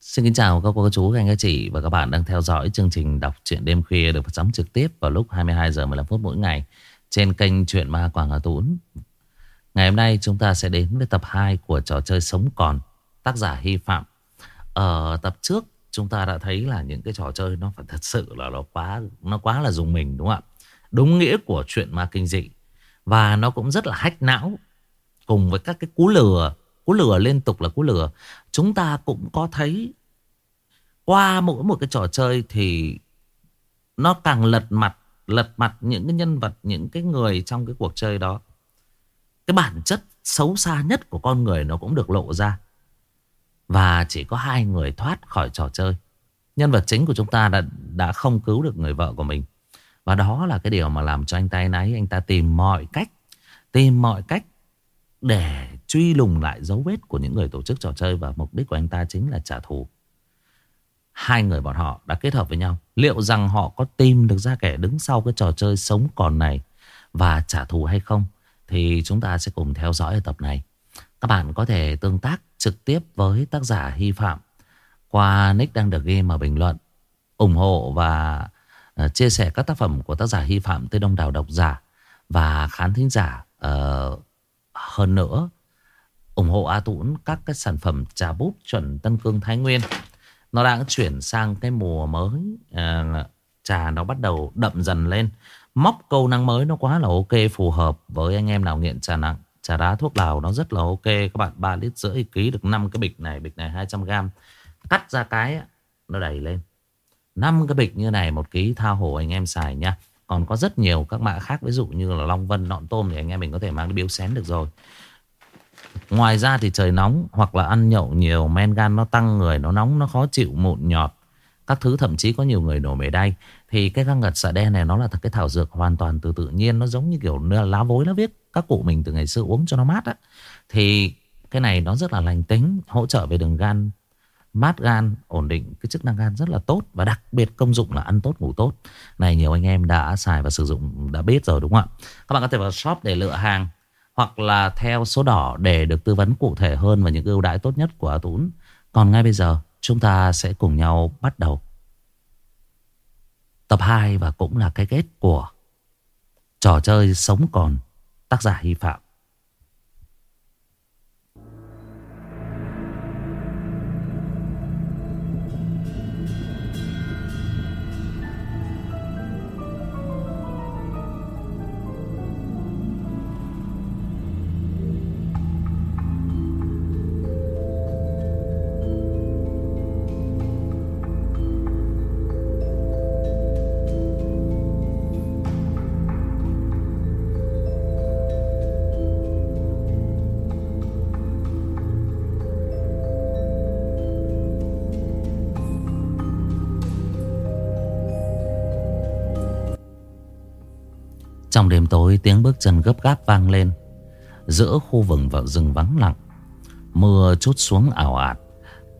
Xin kính chào các cô, các chú, các anh, các chị và các bạn đang theo dõi chương trình đọc truyện đêm khuya được phát sóng trực tiếp vào lúc 22 giờ 15 phút mỗi ngày trên kênh Truyện Ma Quảng Hà Tún. Ngày hôm nay chúng ta sẽ đến với tập 2 của trò chơi Sống Còn, tác giả Hy Phạm. Ở tập trước chúng ta đã thấy là những cái trò chơi nó phải thật sự là nó quá nó quá là dùng mình đúng không ạ? Đúng nghĩa của chuyện ma kinh dị và nó cũng rất là hách não cùng với các cái cú lừa cú lừa liên tục là cú lừa. Chúng ta cũng có thấy qua mỗi một cái trò chơi thì nó càng lật mặt lật mặt những cái nhân vật, những cái người trong cái cuộc chơi đó. Cái bản chất xấu xa nhất của con người nó cũng được lộ ra. Và chỉ có hai người thoát khỏi trò chơi. Nhân vật chính của chúng ta đã đã không cứu được người vợ của mình. Và đó là cái điều mà làm cho anh ta náy anh ta tìm mọi cách, tìm mọi cách để truy lùng lại dấu vết của những người tổ chức trò chơi và mục đích của anh ta chính là trả thù. Hai người bọn họ đã kết hợp với nhau. Liệu rằng họ có tìm được ra kẻ đứng sau cái trò chơi sống còn này và trả thù hay không? Thì chúng ta sẽ cùng theo dõi ở tập này. Các bạn có thể tương tác trực tiếp với tác giả Hy Phạm qua nick đang được ghi ở bình luận. ủng hộ và ờ, chia sẻ các tác phẩm của tác giả Hy Phạm tới đông đảo độc giả và khán thính giả uh, hơn nữa ủng hộ A Tũng các cái sản phẩm trà búp chuẩn Tân Cương Thái Nguyên. Nó đang chuyển sang cái mùa mới. À, trà nó bắt đầu đậm dần lên. Móc câu năng mới nó quá là ok phù hợp với anh em nào nghiện trà nặng. Trà đá thuốc lào nó rất là ok. Các bạn 3 lít rưỡi ký được 5 cái bịch này. Bịch này 200 gram. Cắt ra cái nó đầy lên. 5 cái bịch như này một ký thao hồ anh em xài nha. Còn có rất nhiều các mã khác ví dụ như là Long Vân, Nọn Tôm thì anh em mình có thể mang đi biếu xén được rồi. Ngoài ra thì trời nóng hoặc là ăn nhậu nhiều, men gan nó tăng, người nó nóng, nó khó chịu, mụn nhọt. Các thứ thậm chí có nhiều người đổ mề đay. Thì cái găng ngật xạ đen này nó là cái thảo dược hoàn toàn từ tự nhiên. Nó giống như kiểu lá vối, lá viết. Các cụ mình từ ngày xưa uống cho nó mát á. Thì cái này nó rất là lành tính, hỗ trợ về đường gan, mát gan, ổn định cái chức năng gan rất là tốt và đặc biệt công dụng là ăn tốt, ngủ tốt. Này, nhiều anh em đã xài và sử dụng, đã biết rồi, đúng không ạ? Các bạn có thể vào shop để lựa hàng hoặc là theo số đỏ để được tư vấn cụ thể hơn và những ưu đãi tốt nhất của A Tún. Còn ngay bây giờ, chúng ta sẽ cùng nhau bắt đầu tập 2 và cũng là cái kết của trò chơi sống còn, tác giả Hy Phạm. Đêm tối tiếng bước chân gấp gáp vang lên. Giữa khu vực và rừng vắng lặng, Mưa chút xuống ảo ạt,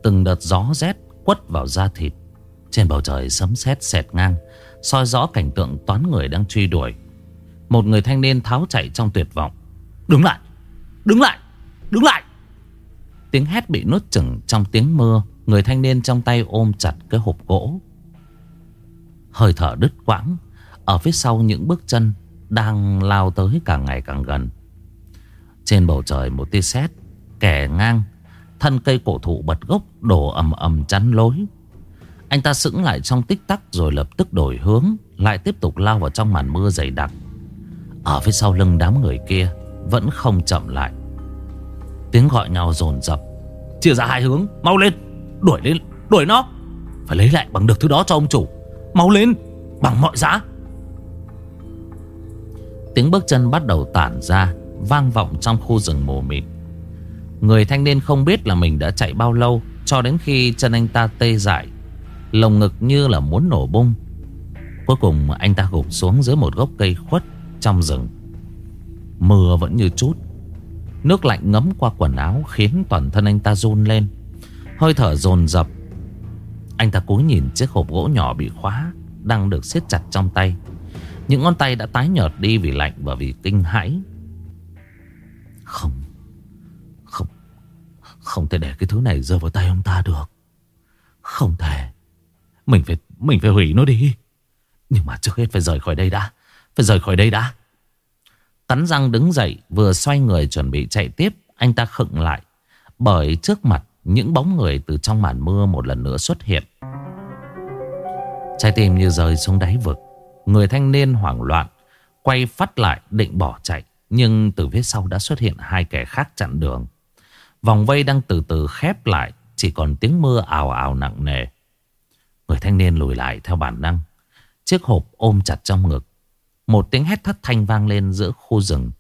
Từng đợt gió rét quất vào da thịt. Trên bầu trời sấm sét xẹt ngang, soi rõ cảnh tượng toán người đang truy đuổi. Một người thanh niên tháo chạy trong tuyệt vọng. Đứng lại! Đứng lại! Đứng lại! Tiếng hét bị nuốt chửng trong tiếng mưa, Người thanh niên trong tay ôm chặt cái hộp gỗ. Hơi thở đứt quãng, Ở phía sau những bước chân đang lao tới càng ngày càng gần. Trên bầu trời một tia sét kẻ ngang, thân cây cổ thụ bật gốc đổ ầm ầm chắn lối. Anh ta sững lại trong tích tắc rồi lập tức đổi hướng, lại tiếp tục lao vào trong màn mưa dày đặc. Ở phía sau lưng đám người kia vẫn không chậm lại. Tiếng gọi nhau dồn dập Chia ra hai hướng Mau lên Đuổi lên Đuổi nó Phải lấy lại bằng được thứ đó cho ông chủ Mau lên Bằng mọi giá Tiếng bước chân bắt đầu tản ra, Vang vọng trong khu rừng mù mịt. Người thanh niên không biết là mình đã chạy bao lâu, Cho đến khi chân anh ta tê dại, Lồng ngực như là muốn nổ bung. Cuối cùng anh ta gục xuống dưới một gốc cây khuất trong rừng. Mưa vẫn như chút. Nước lạnh ngấm qua quần áo khiến toàn thân anh ta run lên. Hơi thở dồn dập. Anh ta cúi nhìn chiếc hộp gỗ nhỏ bị khóa, Đang được siết chặt trong tay những ngón tay đã tái nhợt đi vì lạnh và vì kinh hãi. Không, không, không thể để cái thứ này rơi vào tay ông ta được. Không thể. Mình phải mình phải hủy nó đi. Nhưng mà trước hết phải rời khỏi đây đã. Phải rời khỏi đây đã. Cắn răng đứng dậy Vừa xoay người chuẩn bị chạy tiếp Anh ta khựng lại. Bởi trước mặt những bóng người từ trong màn mưa một lần nữa xuất hiện. Trái tim như rơi xuống đáy vực. Người thanh niên hoảng loạn Quay phát lại định bỏ chạy Nhưng từ phía sau đã xuất hiện hai kẻ khác chặn đường. Vòng vây đang từ từ khép lại Chỉ còn tiếng mưa ào ào nặng nề. Người thanh niên lùi lại theo bản năng Chiếc hộp ôm chặt trong ngực. Một tiếng hét thất thanh vang lên giữa khu rừng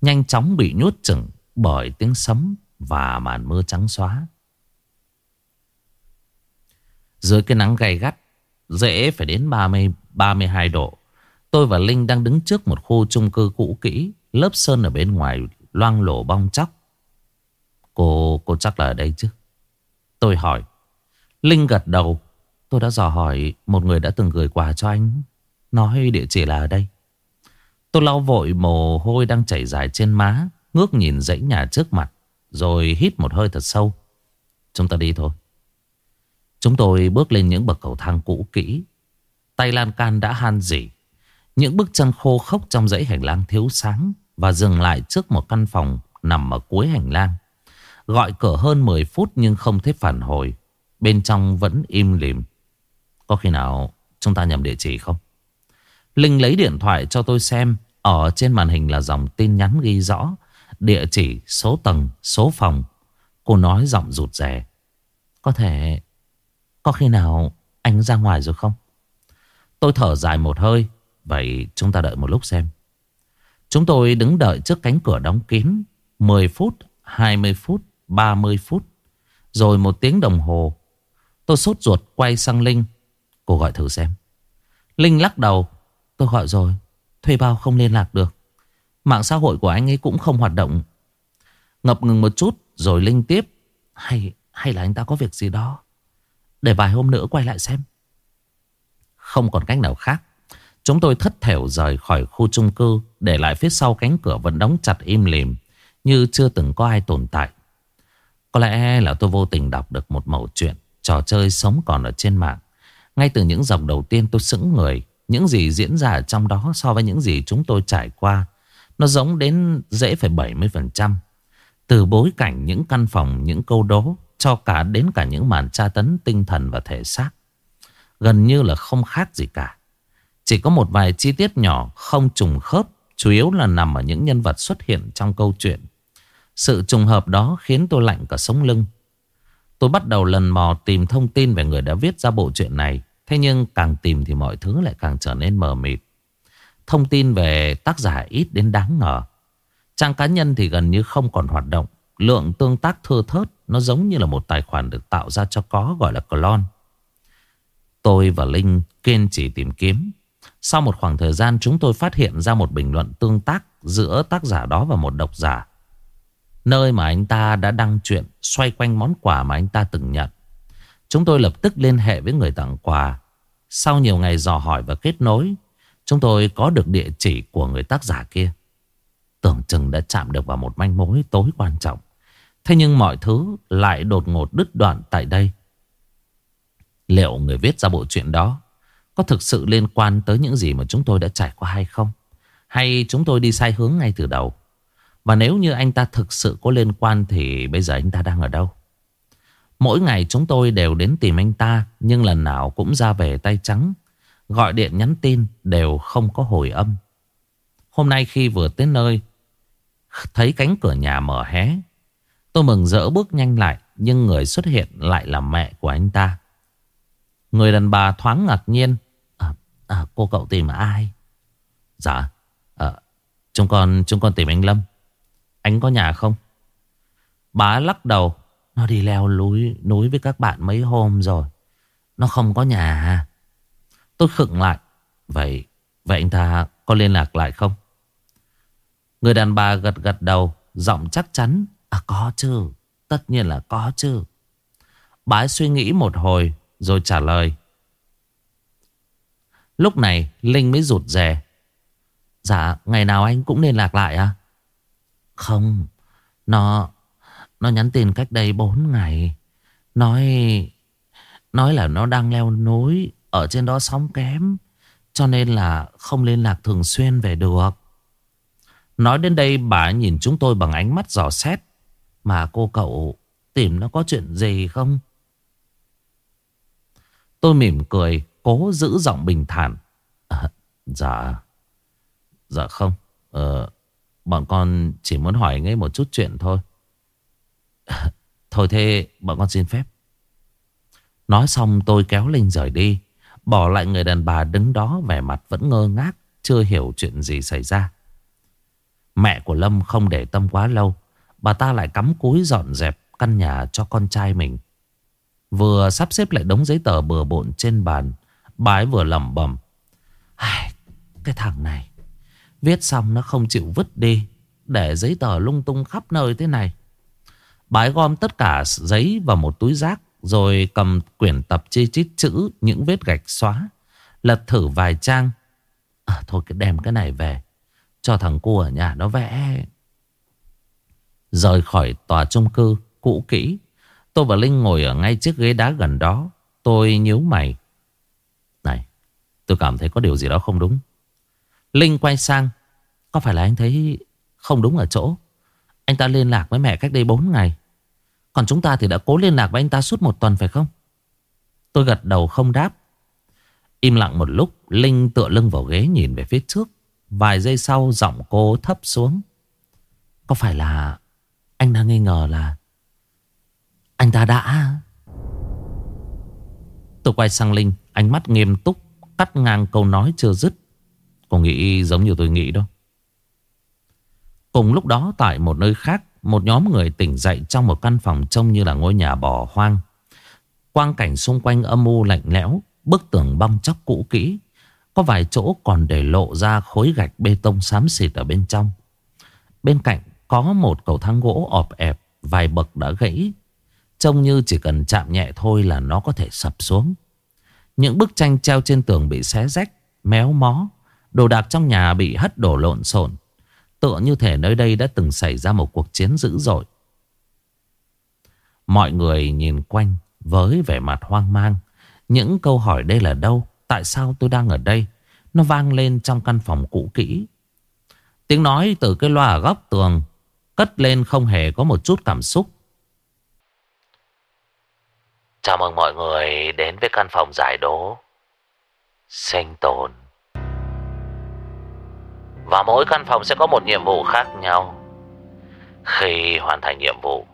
Nhanh chóng bị nhốt chừng Bởi tiếng sấm và màn mưa trắng xóa. Dưới cái nắng gay gắt Dễ phải đến 30, 32 độ. Tôi và Linh đang đứng trước một khu chung cư cũ kỹ Lớp sơn ở bên ngoài loang lổ bong chóc. Cô, cô chắc là ở đây chứ? Tôi hỏi. Linh gật đầu. Tôi đã dò hỏi một người đã từng gửi quà cho anh. Nói địa chỉ là ở đây. Tôi lau vội mồ hôi đang chảy dài trên má Ngước nhìn dãy nhà trước mặt Rồi hít một hơi thật sâu. Chúng ta đi thôi. Chúng tôi bước lên những bậc cầu thang cũ kỹ. Tay lan can đã han dỉ. Những bước chân khô khốc trong dãy hành lang thiếu sáng Và dừng lại trước một căn phòng nằm ở cuối hành lang. Gọi cửa hơn 10 phút nhưng không thấy phản hồi. Bên trong vẫn im lìm. Có khi nào chúng ta nhầm địa chỉ không? Linh lấy điện thoại cho tôi xem. Ở trên màn hình là dòng tin nhắn ghi rõ. Địa chỉ, số tầng, số phòng. Cô nói giọng rụt rè. Có thể Có khi nào anh ra ngoài rồi không? Tôi thở dài một hơi. Vậy chúng ta đợi một lúc xem. Chúng tôi đứng đợi trước cánh cửa đóng kín. 10 phút, 20 phút 30 phút. Rồi một tiếng đồng hồ. Tôi sốt ruột quay sang Linh. Cô gọi thử xem. Linh lắc đầu. Tôi gọi rồi. Thuê bao không liên lạc được. Mạng xã hội của anh ấy cũng không hoạt động. Ngập ngừng một chút Rồi Linh tiếp. Hay hay là anh ta có việc gì đó? Để vài hôm nữa quay lại xem. Không còn cách nào khác. Chúng tôi thất thểu rời khỏi khu chung cư, Để lại phía sau cánh cửa vẫn đóng chặt im lìm, Như chưa từng có ai tồn tại. Có lẽ là tôi vô tình đọc được một mẩu chuyện, Trò chơi sống còn ở trên mạng. Ngay từ những dòng đầu tiên tôi sững người, Những gì diễn ra ở trong đó So với những gì chúng tôi trải qua, Nó giống đến dễ phải 70% Từ bối cảnh những căn phòng, Những câu đố, Cho cả đến cả những màn tra tấn tinh thần và thể xác. Gần như là không khác gì cả Chỉ có một vài chi tiết nhỏ Không trùng khớp, Chủ yếu là nằm ở những nhân vật xuất hiện trong câu chuyện sự trùng hợp đó khiến tôi lạnh cả sống lưng. Tôi bắt đầu lần mò tìm thông tin về người đã viết ra bộ truyện này. Thế nhưng càng tìm thì mọi thứ lại càng trở nên mờ mịt. Thông tin về tác giả ít đến đáng ngờ. Trang cá nhân thì gần như không còn hoạt động. Lượng tương tác thưa thớt, nó giống như là một tài khoản được tạo ra cho có, gọi là clone. Tôi và Linh kiên trì tìm kiếm. Sau một khoảng thời gian chúng tôi phát hiện ra một bình luận tương tác giữa tác giả đó và một độc giả. Nơi mà anh ta đã đăng chuyện xoay quanh món quà mà anh ta từng nhận. Chúng tôi lập tức liên hệ với người tặng quà. Sau nhiều ngày dò hỏi và kết nối, chúng tôi có được địa chỉ của người tác giả kia. Tưởng chừng đã chạm được vào một manh mối tối quan trọng. Thế nhưng mọi thứ lại đột ngột đứt đoạn tại đây. Liệu người viết ra bộ chuyện đó có thực sự liên quan tới những gì mà chúng tôi đã trải qua hay không? Hay chúng tôi đi sai hướng ngay từ đầu? Và nếu như anh ta thực sự có liên quan thì bây giờ anh ta đang ở đâu? Mỗi ngày chúng tôi đều đến tìm anh ta nhưng lần nào cũng ra về tay trắng. Gọi điện nhắn tin đều không có hồi âm. Hôm nay khi vừa tới nơi, thấy cánh cửa nhà mở hé. Tôi mừng rỡ bước nhanh lại nhưng người xuất hiện lại là mẹ của anh ta. Người đàn bà thoáng ngạc nhiên. À, à, cô cậu tìm ai? Dạ, à, chúng con chúng con tìm anh Lâm. Anh có nhà không? Bá lắc đầu. Nó đi leo núi, núi với các bạn mấy hôm rồi. Nó không có nhà. À? Tôi khựng lại. Vậy, vậy anh ta có liên lạc lại không? Người đàn bà gật gật đầu, giọng chắc chắn. À có chứ, tất nhiên là có chứ. Bá suy nghĩ một hồi rồi trả lời. Lúc này Linh mới rụt rè. Dạ, ngày nào anh cũng liên lạc lại à? Không Nó Nó nhắn tin cách đây 4 ngày Nói Nói là nó đang leo núi Ở trên đó sóng kém Cho nên là không liên lạc thường xuyên về được Nói đến đây bà nhìn chúng tôi bằng ánh mắt dò xét Mà cô cậu tìm nó có chuyện gì không? Tôi mỉm cười Cố giữ giọng bình thản. À, Dạ. Dạ không. Ờ, Bọn con chỉ muốn hỏi ngay một chút chuyện thôi. À, thôi thế bọn con xin phép. Nói xong tôi kéo Linh rời đi Bỏ lại người đàn bà đứng đó vẻ mặt vẫn ngơ ngác Chưa hiểu chuyện gì xảy ra. Mẹ của Lâm không để tâm quá lâu Bà ta lại cắm cúi dọn dẹp căn nhà cho con trai mình. Vừa sắp xếp lại đống giấy tờ bừa bộn trên bàn Bà ấy vừa lẩm bẩm. Cái thằng này Viết xong nó không chịu vứt đi Để giấy tờ lung tung khắp nơi thế này. Bà ấy gom tất cả giấy vào một túi rác Rồi cầm quyển tập chi chít chữ Những vết gạch xóa Lật thử vài trang. À, Thôi cái đem cái này về Cho thằng cu ở nhà nó vẽ. Rời khỏi tòa trung cư Cũ kỹ Tôi và Linh ngồi ở ngay chiếc ghế đá gần đó. Tôi nhíu mày. Này, Tôi cảm thấy có điều gì đó không đúng. Linh quay sang. Có phải là anh thấy không đúng ở chỗ? Anh ta liên lạc với mẹ cách đây 4 ngày. Còn chúng ta thì đã cố liên lạc với anh ta suốt một tuần phải không? Tôi gật đầu không đáp. Im lặng một lúc, Linh tựa lưng vào ghế nhìn về phía trước. Vài giây sau, giọng cô thấp xuống. Có phải là Anh đang nghi ngờ là anh ta đã. Tôi quay sang Linh, Ánh mắt nghiêm túc, Cắt ngang câu nói chưa dứt. Cô nghĩ giống như tôi nghĩ đâu Cùng lúc đó, tại một nơi khác, Một nhóm người tỉnh dậy trong một căn phòng Trông như là ngôi nhà bỏ hoang. Quang cảnh xung quanh âm u lạnh lẽo, Bức tường bong chóc cũ kỹ. Có vài chỗ còn để lộ ra khối gạch bê tông xám xịt ở bên trong. Bên cạnh có một cầu thang gỗ ọp ẹp, Vài bậc đã gãy. Trông như chỉ cần chạm nhẹ thôi là nó có thể sập xuống. Những bức tranh treo trên tường bị xé rách, Méo mó, Đồ đạc trong nhà bị hất đổ lộn xộn. Tựa như thể nơi đây đã từng xảy ra một cuộc chiến dữ dội. Mọi người nhìn quanh với vẻ mặt hoang mang. Những câu hỏi đây là đâu? Tại sao tôi đang ở đây? Nó vang lên trong căn phòng cũ kỹ. Tiếng nói từ cái loa ở góc tường Cất lên không hề có một chút cảm xúc. Chào mừng mọi người đến với căn phòng giải đố Sinh tồn. Và mỗi căn phòng sẽ có một nhiệm vụ khác nhau. Khi hoàn thành nhiệm vụ,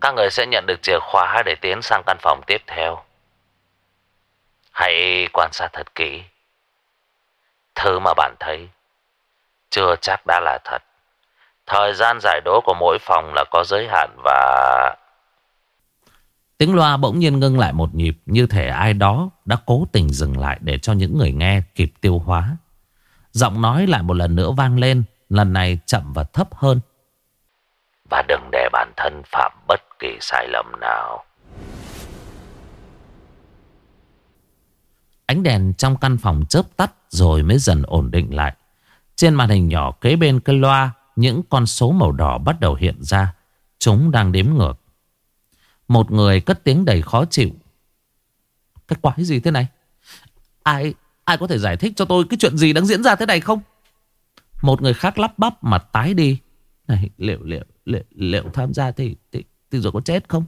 Các người sẽ nhận được chìa khóa để tiến sang căn phòng tiếp theo. Hãy quan sát thật kỹ. Thứ mà bạn thấy, Chưa chắc đã là thật. Thời gian giải đố của mỗi phòng là có giới hạn và... Tiếng loa bỗng nhiên ngưng lại một nhịp Như thể ai đó đã cố tình dừng lại Để cho những người nghe kịp tiêu hóa. Giọng nói lại một lần nữa vang lên Lần này chậm và thấp hơn. Và đừng để bản thân phạm bất kỳ sai lầm nào. Ánh đèn trong căn phòng chớp tắt Rồi mới dần ổn định lại. Trên màn hình nhỏ kế bên cái loa Những con số màu đỏ bắt đầu hiện ra. Chúng đang đếm ngược một người cất tiếng đầy khó chịu Cái quái gì thế này Ai Ai có thể giải thích cho tôi cái chuyện gì đang diễn ra thế này không? Một người khác lắp bắp mặt tái đi. Này, liệu, liệu, liệu, liệu tham gia thì, thì, thì rồi có chết không?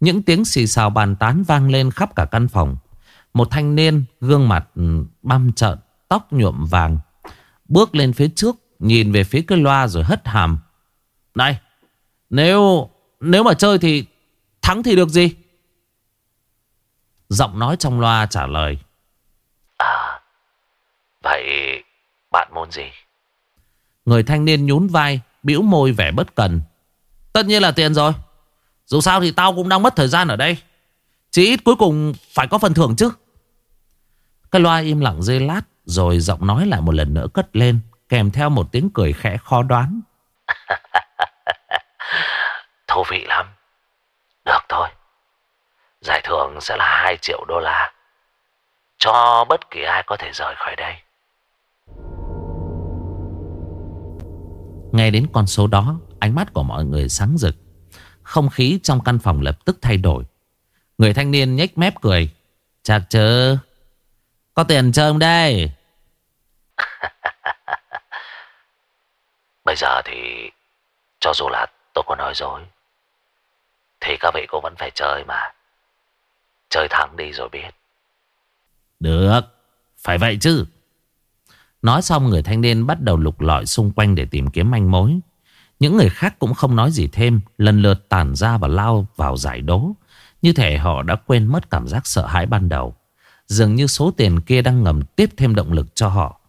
Những tiếng xì xào bàn tán vang lên khắp cả căn phòng. Một thanh niên gương mặt ừ, băm trợn, tóc nhuộm vàng. Bước lên phía trước, nhìn về phía cái loa rồi hất hàm. Này, nếu nếu mà chơi thì thắng thì được gì? Giọng nói trong loa trả lời. Vậy bạn muốn gì? Người thanh niên nhún vai, bĩu môi vẻ bất cần. Tất nhiên là tiền rồi. Dù sao thì tao cũng đang mất thời gian ở đây. Chỉ ít cuối cùng phải có phần thưởng chứ. Cái loa im lặng dây lát rồi giọng nói lại một lần nữa cất lên kèm theo một tiếng cười khẽ khó đoán. Thú vị lắm. Được thôi. Giải thưởng sẽ là 2 triệu đô la. Cho bất kỳ ai có thể rời khỏi đây. Nghe đến con số đó Ánh mắt của mọi người sáng rực Không khí trong căn phòng lập tức thay đổi Người thanh niên nhếch mép cười. Chắc chứ. Có tiền chơi không đây? Bây giờ thì cho dù là tôi có nói dối thì các vị cũng vẫn phải chơi mà. Chơi thắng đi rồi biết. Được, phải vậy chứ. Nói xong người thanh niên bắt đầu lục lọi xung quanh để tìm kiếm manh mối. Những người khác cũng không nói gì thêm, lần lượt tản ra và lao vào giải đố. Như thể họ đã quên mất cảm giác sợ hãi ban đầu. Dường như số tiền kia đang ngầm tiếp thêm động lực cho họ.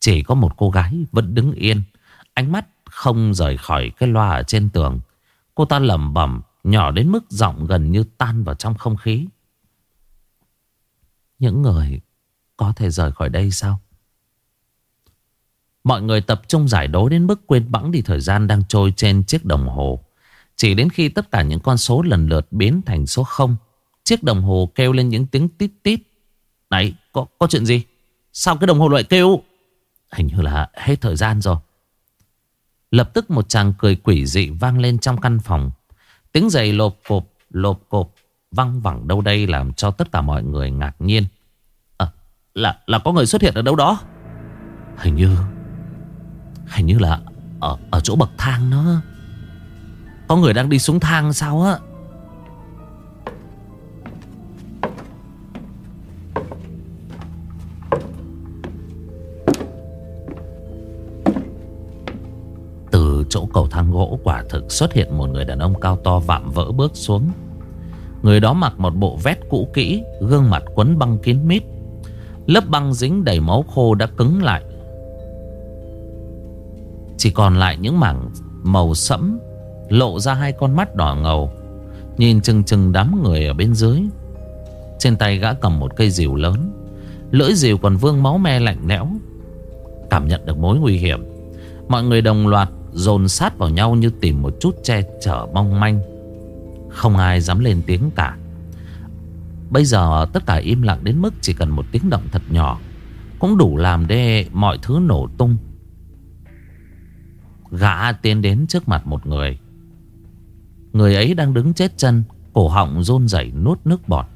Chỉ có một cô gái vẫn đứng yên, ánh mắt không rời khỏi cái loa ở trên tường. Cô ta lẩm bẩm nhỏ đến mức giọng gần như tan vào trong không khí. Những người có thể rời khỏi đây sao? Mọi người tập trung giải đố đến mức quên bẵng đi thời gian đang trôi trên chiếc đồng hồ. Chỉ đến khi tất cả những con số lần lượt biến thành số 0, chiếc đồng hồ kêu lên những tiếng tít tít. Này, có, có chuyện gì? Sao cái đồng hồ lại kêu? Hình như là hết thời gian rồi. Lập tức một chàng cười quỷ dị vang lên trong căn phòng. Tiếng giày lộp cộp, lộp cộp văng vẳng đâu đây làm cho tất cả mọi người ngạc nhiên. À, là là có người xuất hiện ở đâu đó? Hình như Hình như là ở, ở chỗ bậc thang đó Có người đang đi xuống thang sao á chỗ cầu thang gỗ quả thực xuất hiện một người đàn ông cao to vạm vỡ bước xuống. Người đó mặc một bộ vét cũ kỹ, Gương mặt quấn băng kín mít. Lớp băng dính đầy máu khô đã cứng lại. Chỉ còn lại những mảng màu sẫm, Lộ ra hai con mắt đỏ ngầu, Nhìn chừng chừng đám người ở bên dưới. Trên tay gã cầm một cây rìu lớn, Lưỡi rìu còn vương máu me lạnh lẽo. Cảm nhận được mối nguy hiểm, Mọi người đồng loạt dồn sát vào nhau như tìm một chút che chở mong manh. Không ai dám lên tiếng cả. Bây giờ tất cả im lặng đến mức chỉ cần một tiếng động thật nhỏ Cũng đủ làm để mọi thứ nổ tung. Gã tiến đến trước mặt một người. Người ấy đang đứng chết chân, Cổ họng rôn rẩy nuốt nước bọt.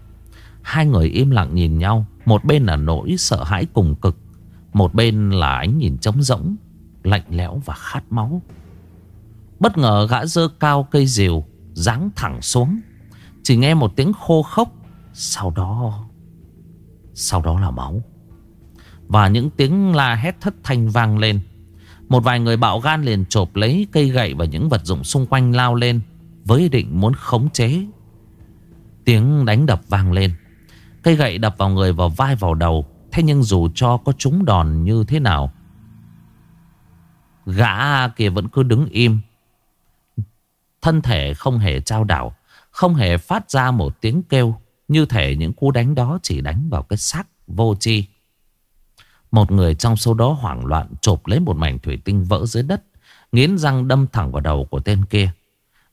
Hai người im lặng nhìn nhau, Một bên là nỗi sợ hãi cùng cực, Một bên là ánh nhìn trống rỗng. Lạnh lẽo và khát máu Bất ngờ gã dơ cao cây rìu, Giáng thẳng xuống Chỉ nghe một tiếng khô khốc, Sau đó Sau đó là máu Và những tiếng la hét thất thanh vang lên một vài người bạo gan liền chộp lấy cây gậy và những vật dụng xung quanh lao lên, với ý định muốn khống chế. Tiếng đánh đập vang lên. Cây gậy đập vào người vào vai vào đầu. Thế nhưng dù cho có trúng đòn như thế nào. Gã kia vẫn cứ đứng im. Thân thể không hề trao đảo. Không hề phát ra một tiếng kêu. Như thể những cú đánh đó chỉ đánh vào cái xác vô chi. Một người trong số đó hoảng loạn chộp lấy một mảnh thủy tinh vỡ dưới đất. Nghiến răng đâm thẳng vào đầu của tên kia.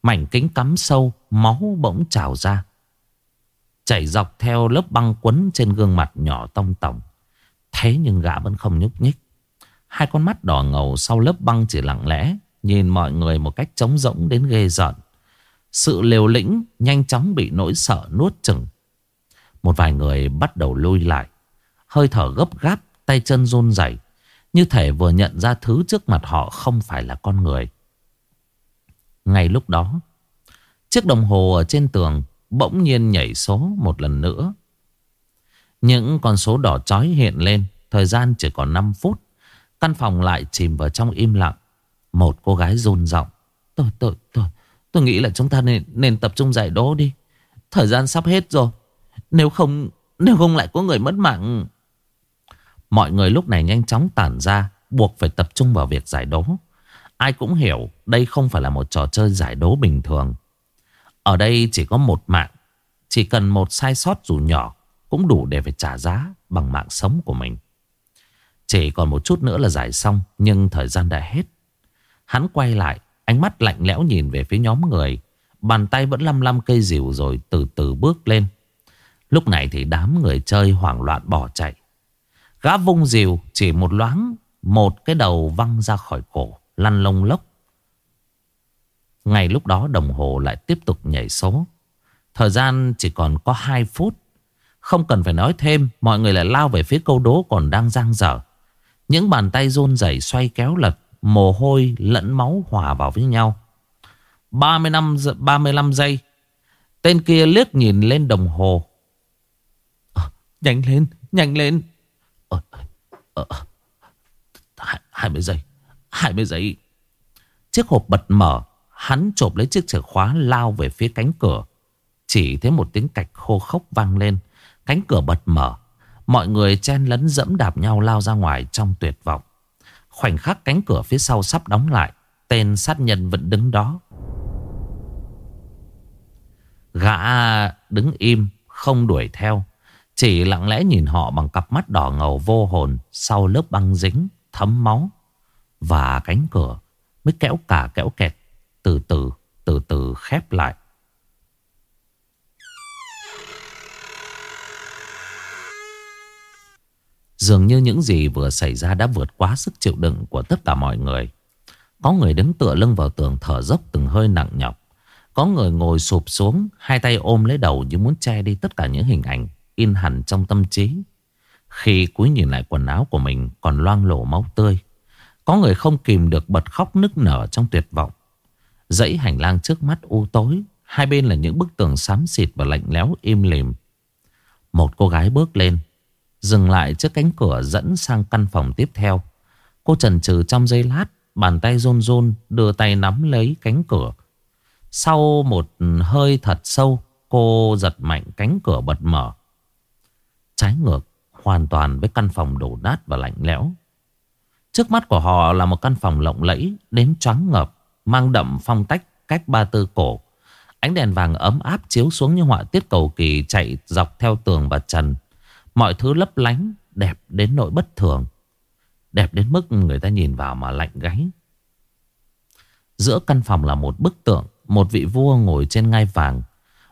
Mảnh kính cắm sâu, máu bỗng trào ra. Chảy dọc theo lớp băng quấn trên gương mặt nhỏ tông tổng. Thế nhưng gã vẫn không nhúc nhích. Hai con mắt đỏ ngầu sau lớp băng chỉ lặng lẽ. Nhìn mọi người một cách trống rỗng đến ghê giận. Sự liều lĩnh nhanh chóng bị nỗi sợ nuốt chừng. Một vài người bắt đầu lui lại. Hơi thở gấp gáp, Tay chân run rẩy, Như thể vừa nhận ra thứ trước mặt họ không phải là con người Ngay lúc đó, Chiếc đồng hồ ở trên tường Bỗng nhiên nhảy số một lần nữa Những con số đỏ chói hiện lên, Thời gian chỉ còn 5 phút Căn phòng lại chìm vào trong im lặng. Một cô gái run giọng. Tôi, tôi, tôi Tôi nghĩ là chúng ta nên, nên tập trung giải đố đi. Thời gian sắp hết rồi. Nếu không Nếu không lại có người mất mạng. Mọi người lúc này nhanh chóng tản ra Buộc phải tập trung vào việc giải đố. Ai cũng hiểu đây không phải là một trò chơi giải đố bình thường. Ở đây chỉ có một mạng. Chỉ cần một sai sót dù nhỏ Cũng đủ để phải trả giá bằng mạng sống của mình. Chỉ còn một chút nữa là giải xong Nhưng thời gian đã hết. Hắn quay lại Ánh mắt lạnh lẽo nhìn về phía nhóm người. Bàn tay vẫn lăm lăm cây dìu rồi từ từ bước lên. Lúc này thì đám người chơi hoảng loạn bỏ chạy. Gã vung dìu chỉ một loáng Một cái đầu văng ra khỏi cổ Lăn lông lốc. Ngay lúc đó đồng hồ lại tiếp tục nhảy số. Thời gian chỉ còn có 2 phút. Không cần phải nói thêm, mọi người lại lao về phía câu đố còn đang giang dở. Những bàn tay run rẩy xoay kéo lật, mồ hôi lẫn máu hòa vào với nhau. 35, 35 giây. Tên kia liếc nhìn lên đồng hồ. À, nhanh lên, nhanh lên. À, à, 20 giây, 20 giây. Chiếc hộp bật mở, hắn chộp lấy chiếc chìa khóa lao về phía cánh cửa. Chỉ thấy một tiếng cạch khô khốc vang lên. Cánh cửa bật mở. Mọi người chen lấn dẫm đạp nhau lao ra ngoài trong tuyệt vọng. Khoảnh khắc cánh cửa phía sau sắp đóng lại. Tên sát nhân vẫn đứng đó. Gã đứng im, không đuổi theo. Chỉ lặng lẽ nhìn họ bằng cặp mắt đỏ ngầu vô hồn sau lớp băng dính, thấm máu. Và cánh cửa mới kéo cả kéo kẹt, từ từ, từ từ khép lại. Dường như những gì vừa xảy ra đã vượt quá sức chịu đựng của tất cả mọi người. Có người đứng tựa lưng vào tường thở dốc từng hơi nặng nhọc. Có người ngồi sụp xuống, hai tay ôm lấy đầu như muốn che đi tất cả những hình ảnh in hẳn trong tâm trí. Khi cúi nhìn lại quần áo của mình còn loang lổ máu tươi. Có người không kìm được bật khóc nức nở trong tuyệt vọng. Dãy hành lang trước mắt u tối, hai bên là những bức tường xám xịt và lạnh lẽo im lìm. Một cô gái bước lên, Dừng lại trước cánh cửa dẫn sang căn phòng tiếp theo. Cô chần chừ trong giây lát, Bàn tay run run đưa tay nắm lấy cánh cửa. Sau một hơi thật sâu, Cô giật mạnh cánh cửa bật mở. Trái ngược, Hoàn toàn với căn phòng đổ nát và lạnh lẽo. Trước mắt của họ là một căn phòng lộng lẫy, Đến choáng ngợp, Mang đậm phong tách cách ba tư cổ. Ánh đèn vàng ấm áp chiếu xuống như họa tiết cầu kỳ chạy dọc theo tường và trần. Mọi thứ lấp lánh, Đẹp đến nỗi bất thường. Đẹp đến mức người ta nhìn vào mà lạnh gáy. Giữa căn phòng là một bức tượng, Một vị vua ngồi trên ngai vàng.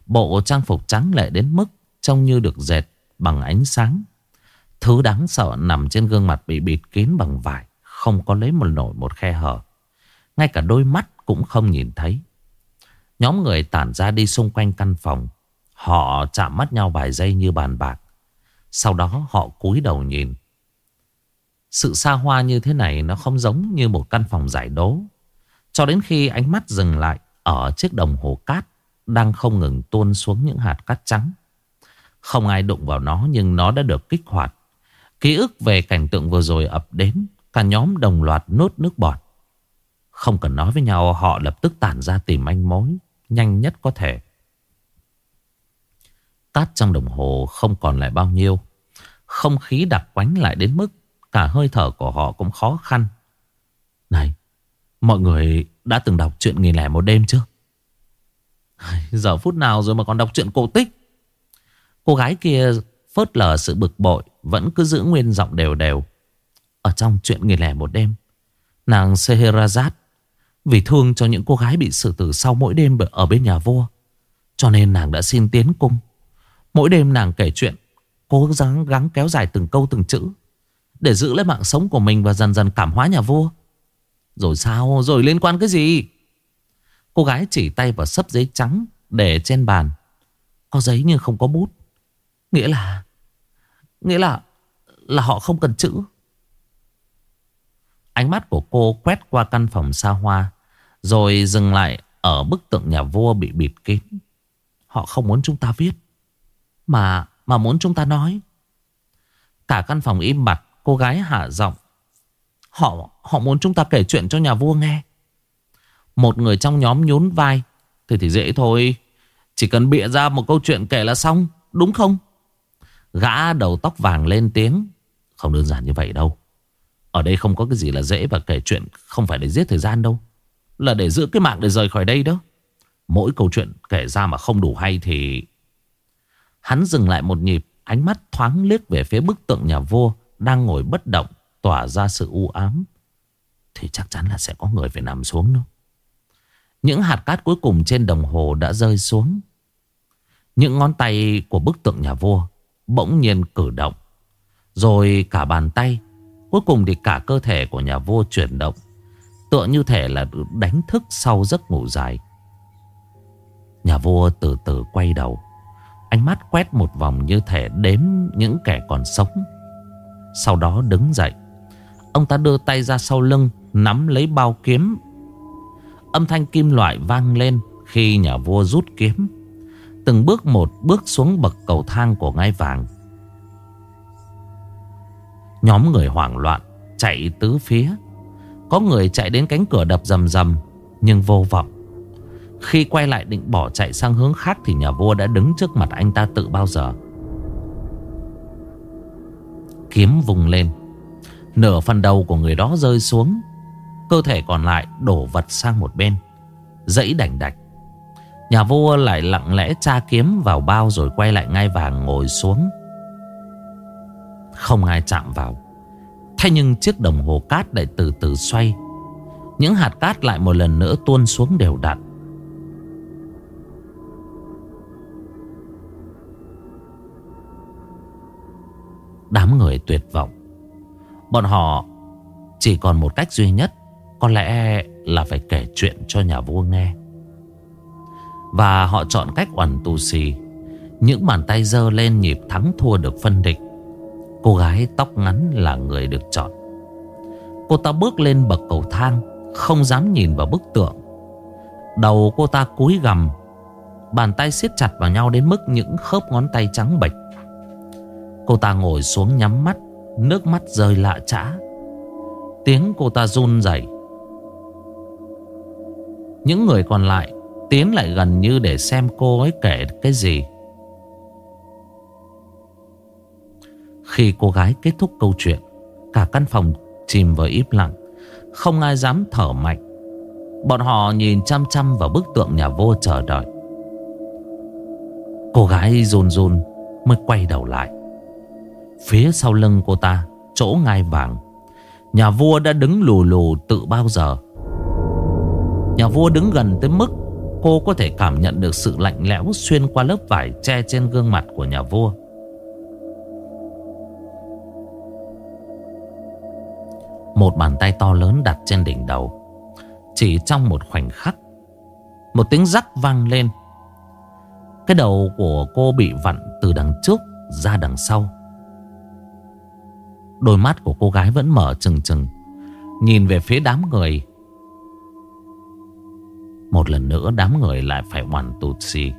Bộ trang phục trắng lệ đến mức Trông như được dệt bằng ánh sáng. Thứ đáng sợ nằm trên gương mặt bị bịt kín bằng vải, Không có lấy một nổi một khe hở. Ngay cả đôi mắt cũng không nhìn thấy. Nhóm người tản ra đi xung quanh căn phòng. Họ chạm mắt nhau vài giây như bàn bạc sau đó họ cúi đầu nhìn. Sự xa hoa như thế này nó không giống như một căn phòng giải đố. Cho đến khi ánh mắt dừng lại ở chiếc đồng hồ cát đang không ngừng tuôn xuống những hạt cát trắng. Không ai đụng vào nó nhưng nó đã được kích hoạt. Ký ức về cảnh tượng vừa rồi ập đến, cả nhóm đồng loạt nốt nước bọt. Không cần nói với nhau họ lập tức tản ra tìm manh mối, nhanh nhất có thể. Cát trong đồng hồ không còn lại bao nhiêu. Không khí đặc quánh lại đến mức cả hơi thở của họ cũng khó khăn. Này, mọi người đã từng đọc chuyện nghìn lẻ một đêm chưa? Giờ phút nào rồi mà còn đọc chuyện cổ tích? Cô gái kia phớt lờ sự bực bội, vẫn cứ giữ nguyên giọng đều đều. Ở trong chuyện nghìn lẻ một đêm, nàng Scheherazade vì thương cho những cô gái bị xử tử sau mỗi đêm ở bên nhà vua. Cho nên nàng đã xin tiến cung. Mỗi đêm nàng kể chuyện, Cố gắng gắng kéo dài từng câu từng chữ, Để giữ lấy mạng sống của mình Và dần dần cảm hóa nhà vua. Rồi sao? Rồi liên quan cái gì? Cô gái chỉ tay vào sấp giấy trắng Để trên bàn. Có giấy nhưng không có bút. Nghĩa là Nghĩa là Là họ không cần chữ. Ánh mắt của cô quét qua căn phòng xa hoa, Rồi dừng lại Ở bức tượng nhà vua bị bịt kín. Họ không muốn chúng ta viết mà mà muốn chúng ta nói. Cả căn phòng im bặt, Cô gái hạ giọng. Họ họ muốn chúng ta kể chuyện cho nhà vua nghe. Một người trong nhóm nhún vai. Thì thì dễ thôi. Chỉ cần bịa ra một câu chuyện kể là xong, Đúng không? Gã đầu tóc vàng lên tiếng. Không đơn giản như vậy đâu. Ở đây không có cái gì là dễ và kể chuyện Không phải để giết thời gian đâu. Là để giữ cái mạng để rời khỏi đây đó. Mỗi câu chuyện kể ra mà không đủ hay thì Hắn dừng lại một nhịp, ánh mắt thoáng liếc về phía bức tượng nhà vua đang ngồi bất động, tỏa ra sự u ám. Thì chắc chắn là sẽ có người phải nằm xuống đâu. Những hạt cát cuối cùng trên đồng hồ đã rơi xuống. Những ngón tay của bức tượng nhà vua bỗng nhiên cử động. Rồi cả bàn tay, cuối cùng thì cả cơ thể của nhà vua chuyển động. Tựa như thể là đánh thức sau giấc ngủ dài. Nhà vua từ từ quay đầu Ánh mắt quét một vòng như thể đếm những kẻ còn sống. Sau đó đứng dậy. Ông ta đưa tay ra sau lưng, Nắm lấy bao kiếm. Âm thanh kim loại vang lên Khi nhà vua rút kiếm. Từng bước một bước xuống bậc cầu thang của ngai vàng. Nhóm người hoảng loạn Chạy tứ phía. Có người chạy đến cánh cửa đập rầm rầm, Nhưng vô vọng. Khi quay lại định bỏ chạy sang hướng khác Thì nhà vua đã đứng trước mặt anh ta tự bao giờ. Kiếm vùng lên. Nửa phần đầu của người đó rơi xuống. Cơ thể còn lại đổ vật sang một bên. Dẫy đành đạch. Nhà vua lại lặng lẽ tra kiếm vào bao Rồi quay lại ngai vàng ngồi xuống. Không ai chạm vào. Thế nhưng chiếc đồng hồ cát lại từ từ xoay. Những hạt cát lại một lần nữa tuôn xuống đều đặn. Đám người tuyệt vọng. Bọn họ chỉ còn một cách duy nhất, Có lẽ là phải kể chuyện cho nhà vua nghe. Và họ chọn cách oằn tù xì. Những bàn tay dơ lên nhịp thắng thua được phân định. Cô gái tóc ngắn là người được chọn. Cô ta bước lên bậc cầu thang, Không dám nhìn vào bức tượng. Đầu cô ta cúi gằm, Bàn tay siết chặt vào nhau đến mức những khớp ngón tay trắng bệch. Cô ta ngồi xuống nhắm mắt, Nước mắt rơi lạ chã. Tiếng cô ta run rẩy. Những người còn lại, Tiến lại gần như để xem cô ấy kể cái gì. Khi cô gái kết thúc câu chuyện, Cả căn phòng chìm vào im lặng. Không ai dám thở mạnh. Bọn họ nhìn chăm chăm vào bức tượng nhà vua chờ đợi. Cô gái run run mới quay đầu lại. Phía sau lưng cô ta, Chỗ ngai vàng. Nhà vua đã đứng lù lù tự bao giờ? Nhà vua đứng gần tới mức Cô có thể cảm nhận được sự lạnh lẽo Xuyên qua lớp vải che trên gương mặt của nhà vua. Một bàn tay to lớn đặt trên đỉnh đầu. Chỉ trong một khoảnh khắc, Một tiếng rắc vang lên. Cái đầu của cô bị vặn từ đằng trước ra đằng sau. Đôi mắt của cô gái vẫn mở trừng trừng. Nhìn về phía đám người. Một lần nữa đám người lại phải hoàn tụt xì.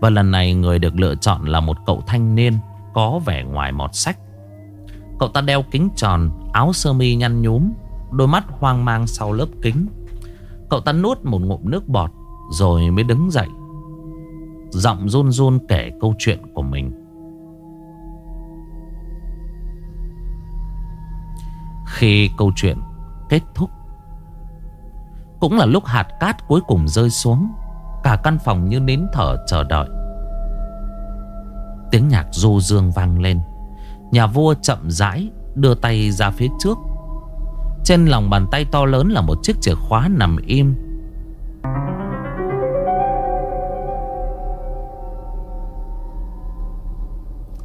Và lần này người được lựa chọn là một cậu thanh niên Có vẻ ngoài mọt sách. Cậu ta đeo kính tròn, Áo sơ mi nhăn nhúm, Đôi mắt hoang mang sau lớp kính. Cậu ta nuốt một ngụm nước bọt Rồi mới đứng dậy. Giọng run run kể câu chuyện của mình. Khi câu chuyện kết thúc. Cũng là lúc hạt cát cuối cùng rơi xuống, Cả căn phòng như nín thở chờ đợi. Tiếng nhạc du dương vang lên. Nhà vua chậm rãi đưa tay ra phía trước. Trên lòng bàn tay to lớn là một chiếc chìa khóa nằm im.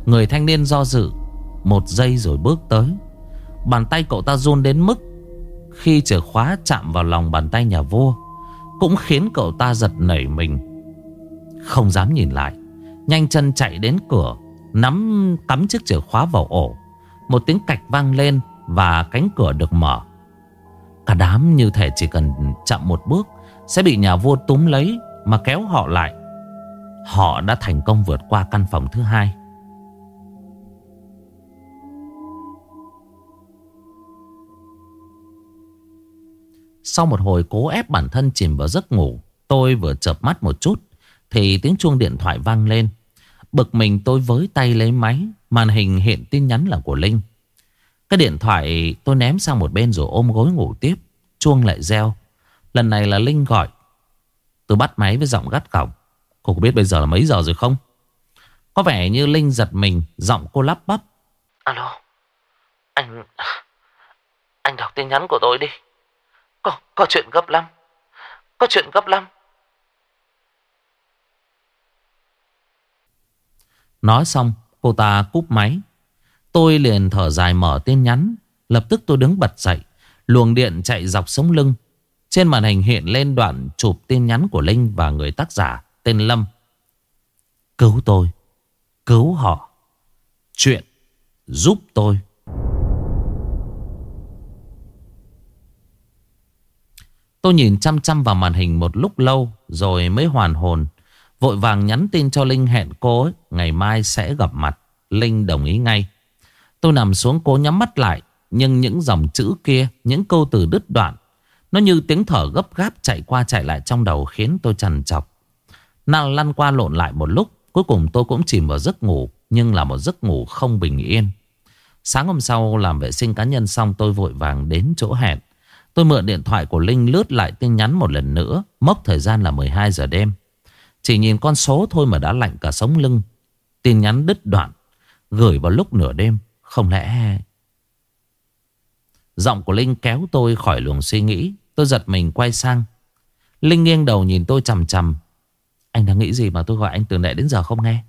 Người thanh niên do dự Một giây rồi bước tới. Bàn tay cậu ta run đến mức Khi chìa khóa chạm vào lòng bàn tay nhà vua, Cũng khiến cậu ta giật nảy mình. Không dám nhìn lại, Nhanh chân chạy đến cửa, Nắm, cắm chiếc chìa khóa vào ổ. Một tiếng cạch vang lên Và cánh cửa được mở. Cả đám như thể chỉ cần chậm một bước Sẽ bị nhà vua túm lấy Mà kéo họ lại. Họ đã thành công vượt qua căn phòng thứ hai. Sau một hồi cố ép bản thân chìm vào giấc ngủ, Tôi vừa chợp mắt một chút, Thì tiếng chuông điện thoại vang lên. Bực mình tôi với tay lấy máy, Màn hình hiện tin nhắn là của Linh. Cái điện thoại tôi ném sang một bên rồi ôm gối ngủ tiếp, Chuông lại reo. Lần này là Linh gọi. Tôi bắt máy với giọng gắt gỏng. Cô có biết bây giờ là mấy giờ rồi không? Có vẻ như Linh giật mình, Giọng cô lắp bắp. Alo, Anh Anh đọc tin nhắn của tôi đi có, có chuyện gấp lắm. Có chuyện gấp lắm. Nói xong, cô ta cúp máy. Tôi liền thở dài mở tin nhắn. Lập tức tôi đứng bật dậy. Luồng điện chạy dọc sống lưng. Trên màn hình hiện lên đoạn chụp tin nhắn của Linh và người tác giả. tên Lâm. Cứu tôi. Cứu họ. Chuyện giúp tôi. Tôi nhìn chăm chăm vào màn hình một lúc lâu rồi mới hoàn hồn. Vội vàng nhắn tin cho Linh hẹn cô ấy, ngày mai sẽ gặp mặt. Linh đồng ý ngay. Tôi nằm xuống cố nhắm mắt lại. Nhưng những dòng chữ kia, những câu từ đứt đoạn. Nó như tiếng thở gấp gáp chạy qua chạy lại trong đầu khiến tôi trằn trọc. Nàng lăn qua lộn lại một lúc. Cuối cùng tôi cũng chìm vào giấc ngủ. Nhưng là một giấc ngủ không bình yên. Sáng hôm sau làm vệ sinh cá nhân xong tôi vội vàng đến chỗ hẹn. Tôi mượn điện thoại của Linh lướt lại tin nhắn một lần nữa. Mốc thời gian là 12 giờ đêm. Chỉ nhìn con số thôi mà đã lạnh cả sống lưng. Tin nhắn đứt đoạn. Gửi vào lúc nửa đêm. Không lẽ... Giọng của Linh kéo tôi khỏi luồng suy nghĩ. Tôi giật mình quay sang. Linh nghiêng đầu nhìn tôi chầm chầm. Anh đang nghĩ gì mà tôi gọi anh từ nãy đến giờ không nghe?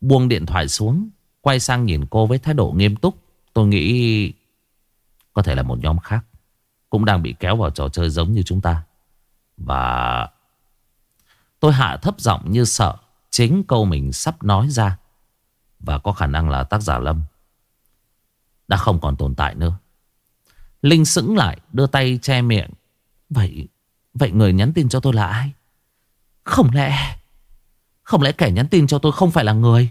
Buông điện thoại xuống. Quay sang nhìn cô với thái độ nghiêm túc. Tôi nghĩ có thể là một nhóm khác. Cũng đang bị kéo vào trò chơi giống như chúng ta. Và tôi hạ thấp giọng như sợ chính câu mình sắp nói ra. Và có khả năng là tác giả Lâm đã không còn tồn tại nữa. Linh sững lại đưa tay che miệng. Vậy, vậy người nhắn tin cho tôi là ai? Không lẽ, không lẽ kẻ nhắn tin cho tôi không phải là người?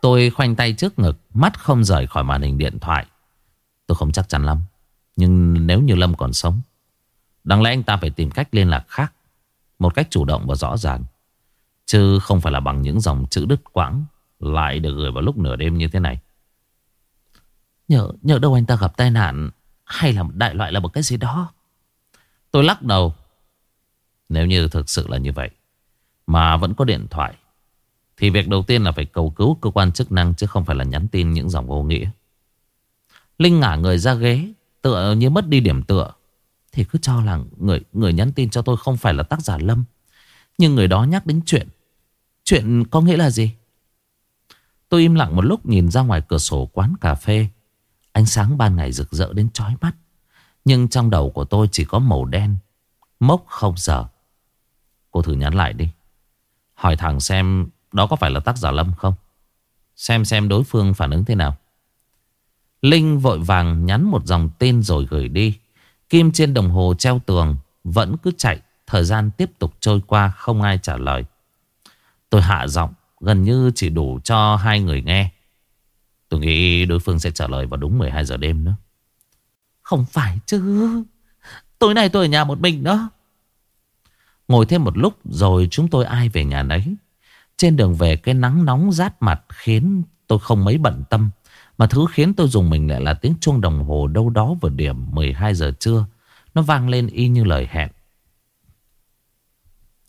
Tôi khoanh tay trước ngực, mắt không rời khỏi màn hình điện thoại. Tôi không chắc chắn lắm. Nhưng nếu như Lâm còn sống, đáng lẽ anh ta phải tìm cách liên lạc khác. Một cách chủ động và rõ ràng. Chứ không phải là bằng những dòng chữ đứt quãng lại được gửi vào lúc nửa đêm như thế này. Nhớ, nhớ đâu anh ta gặp tai nạn hay là đại loại là một cái gì đó. Tôi lắc đầu. Nếu như thực sự là như vậy mà vẫn có điện thoại thì việc đầu tiên là phải cầu cứu cơ quan chức năng chứ không phải là nhắn tin những dòng vô nghĩa. Linh ngả người ra ghế, Tựa như mất đi điểm tựa. Thì cứ cho là người người nhắn tin cho tôi không phải là tác giả Lâm. Nhưng người đó nhắc đến chuyện Chuyện có nghĩa là gì? Tôi im lặng một lúc nhìn ra ngoài cửa sổ quán cà phê. Ánh sáng ban ngày rực rỡ đến chói mắt. Nhưng trong đầu của tôi chỉ có màu đen, Mốc không giờ. Cô thử nhắn lại đi. Hỏi thẳng xem đó có phải là tác giả Lâm không? Xem xem đối phương phản ứng thế nào. Linh vội vàng nhắn một dòng tên rồi gửi đi. Kim trên đồng hồ treo tường, vẫn cứ chạy. Thời gian tiếp tục trôi qua, không ai trả lời. Tôi hạ giọng, gần như chỉ đủ cho hai người nghe. Tôi nghĩ đối phương sẽ trả lời vào đúng 12 giờ đêm nữa. Không phải chứ. Tối nay tôi ở nhà một mình đó. Ngồi thêm một lúc rồi chúng tôi ai về nhà nấy. Trên đường về cái nắng nóng rát mặt khiến tôi không mấy bận tâm. Mà thứ khiến tôi dùng mình lại là tiếng chuông đồng hồ đâu đó vào điểm 12 giờ trưa. Nó vang lên y như lời hẹn.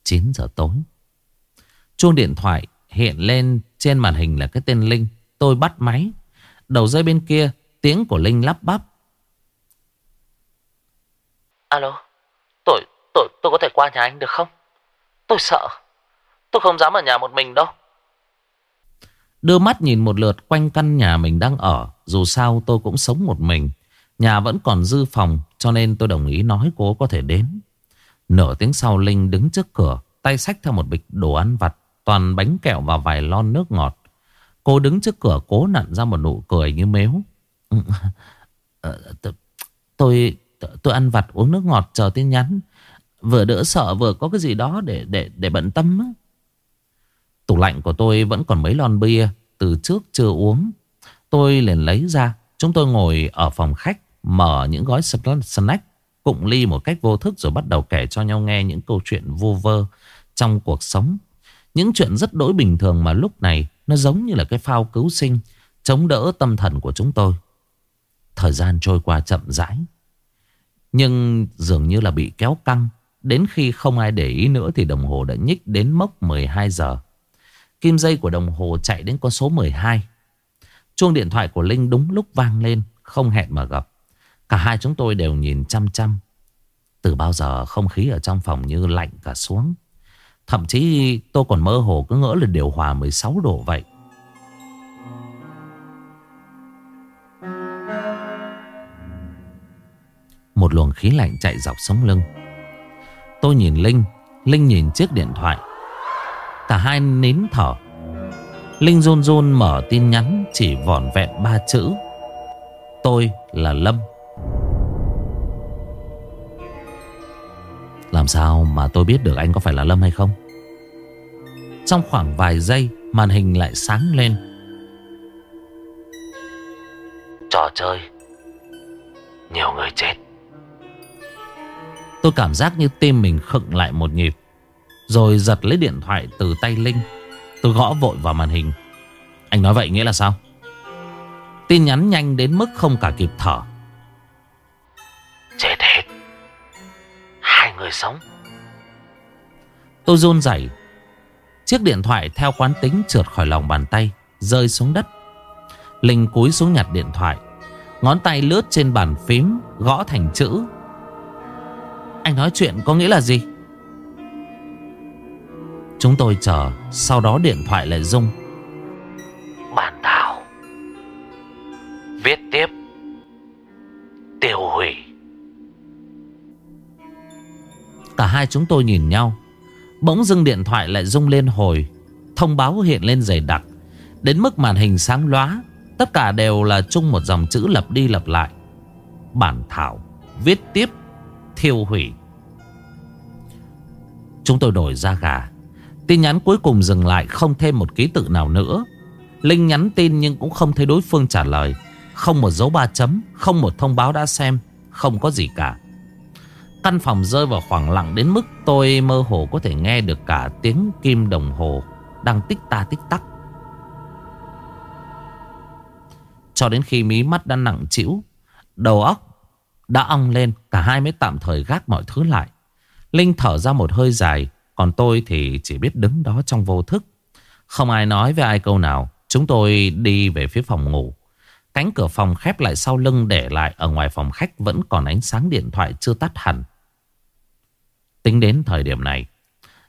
9 giờ tối. Chuông điện thoại hiện lên trên màn hình là cái tên Linh. Tôi bắt máy. Đầu dây bên kia tiếng của Linh lắp bắp. Alo, tôi, tôi, tôi có thể qua nhà anh được không? Tôi sợ. Tôi không dám ở nhà một mình đâu. Đưa mắt nhìn một lượt quanh căn nhà mình đang ở. Dù sao tôi cũng sống một mình. Nhà vẫn còn dư phòng, Cho nên tôi đồng ý nói cô có thể đến. Nửa tiếng sau, Linh đứng trước cửa, Tay xách theo một bịch đồ ăn vặt, Toàn bánh kẹo và vài lon nước ngọt. Cô đứng trước cửa cố nặn ra một nụ cười như mếu. Ừ, ờ, tôi tôi ăn vặt, uống nước ngọt, chờ tin nhắn. Vừa đỡ sợ, vừa có cái gì đó để để để bận tâm á. Tủ lạnh của tôi vẫn còn mấy lon bia từ trước chưa uống. Tôi liền lấy ra. Chúng tôi ngồi ở phòng khách, mở những gói snack, cụng ly một cách vô thức rồi bắt đầu kể cho nhau nghe những câu chuyện vô vơ trong cuộc sống. Những chuyện rất đỗi bình thường mà lúc này nó giống như là cái phao cứu sinh, chống đỡ tâm thần của chúng tôi. Thời gian trôi qua chậm rãi. Nhưng dường như là bị kéo căng. Đến khi không ai để ý nữa thì đồng hồ đã nhích đến mốc 12 giờ. Kim dây của đồng hồ chạy đến con số 12. Chuông điện thoại của Linh đúng lúc vang lên, không hẹn mà gặp. Cả hai chúng tôi đều nhìn chăm chăm. Từ bao giờ không khí ở trong phòng như lạnh cả xuống. Thậm chí tôi còn mơ hồ cứ ngỡ là điều hòa 16 độ vậy. Một luồng khí lạnh chạy dọc sống lưng. Tôi nhìn Linh Linh nhìn chiếc điện thoại Cả hai nín thở. Linh run run mở tin nhắn Chỉ vỏn vẹn ba chữ. Tôi là Lâm. Làm sao mà tôi biết được anh có phải là Lâm hay không? Trong khoảng vài giây Màn hình lại sáng lên. Trò chơi. Nhiều người chết. Tôi cảm giác như tim mình khựng lại một nhịp Rồi giật lấy điện thoại từ tay Linh. Tôi gõ vội vào màn hình. Anh nói vậy nghĩa là sao? Tin nhắn nhanh đến mức không cả kịp thở. Chết hết. Hai người sống. Tôi run rẩy. Chiếc điện thoại theo quán tính trượt khỏi lòng bàn tay Rơi xuống đất. Linh cúi xuống nhặt điện thoại. Ngón tay lướt trên bàn phím Gõ thành chữ. Anh nói chuyện có nghĩa là gì Chúng tôi chờ Sau đó điện thoại lại rung. Bản thảo Viết tiếp. Tiêu hủy. Cả hai chúng tôi nhìn nhau. Bỗng dưng điện thoại lại rung lên hồi. Thông báo hiện lên dày đặc. Đến mức màn hình sáng lóa Tất cả đều là chung một dòng chữ lặp đi lặp lại. Bản thảo Viết tiếp. Thiêu hủy. Chúng tôi đổi ra gà Tin nhắn cuối cùng dừng lại Không thêm một ký tự nào nữa Linh nhắn tin nhưng cũng không thấy đối phương trả lời Không một dấu ba chấm Không một thông báo đã xem Không có gì cả Căn phòng rơi vào khoảng lặng đến mức tôi mơ hồ có thể nghe được cả tiếng kim đồng hồ đang tích ta tích tắc. Cho đến khi mí mắt đã nặng chịu, đầu óc đã ong lên, cả hai mới tạm thời gác mọi thứ lại. Linh thở ra một hơi dài, còn tôi thì chỉ biết đứng đó trong vô thức. Không ai nói với ai câu nào, chúng tôi đi về phía phòng ngủ. Cánh cửa phòng khép lại sau lưng để lại ở ngoài phòng khách vẫn còn ánh sáng điện thoại chưa tắt hẳn. Tính đến thời điểm này,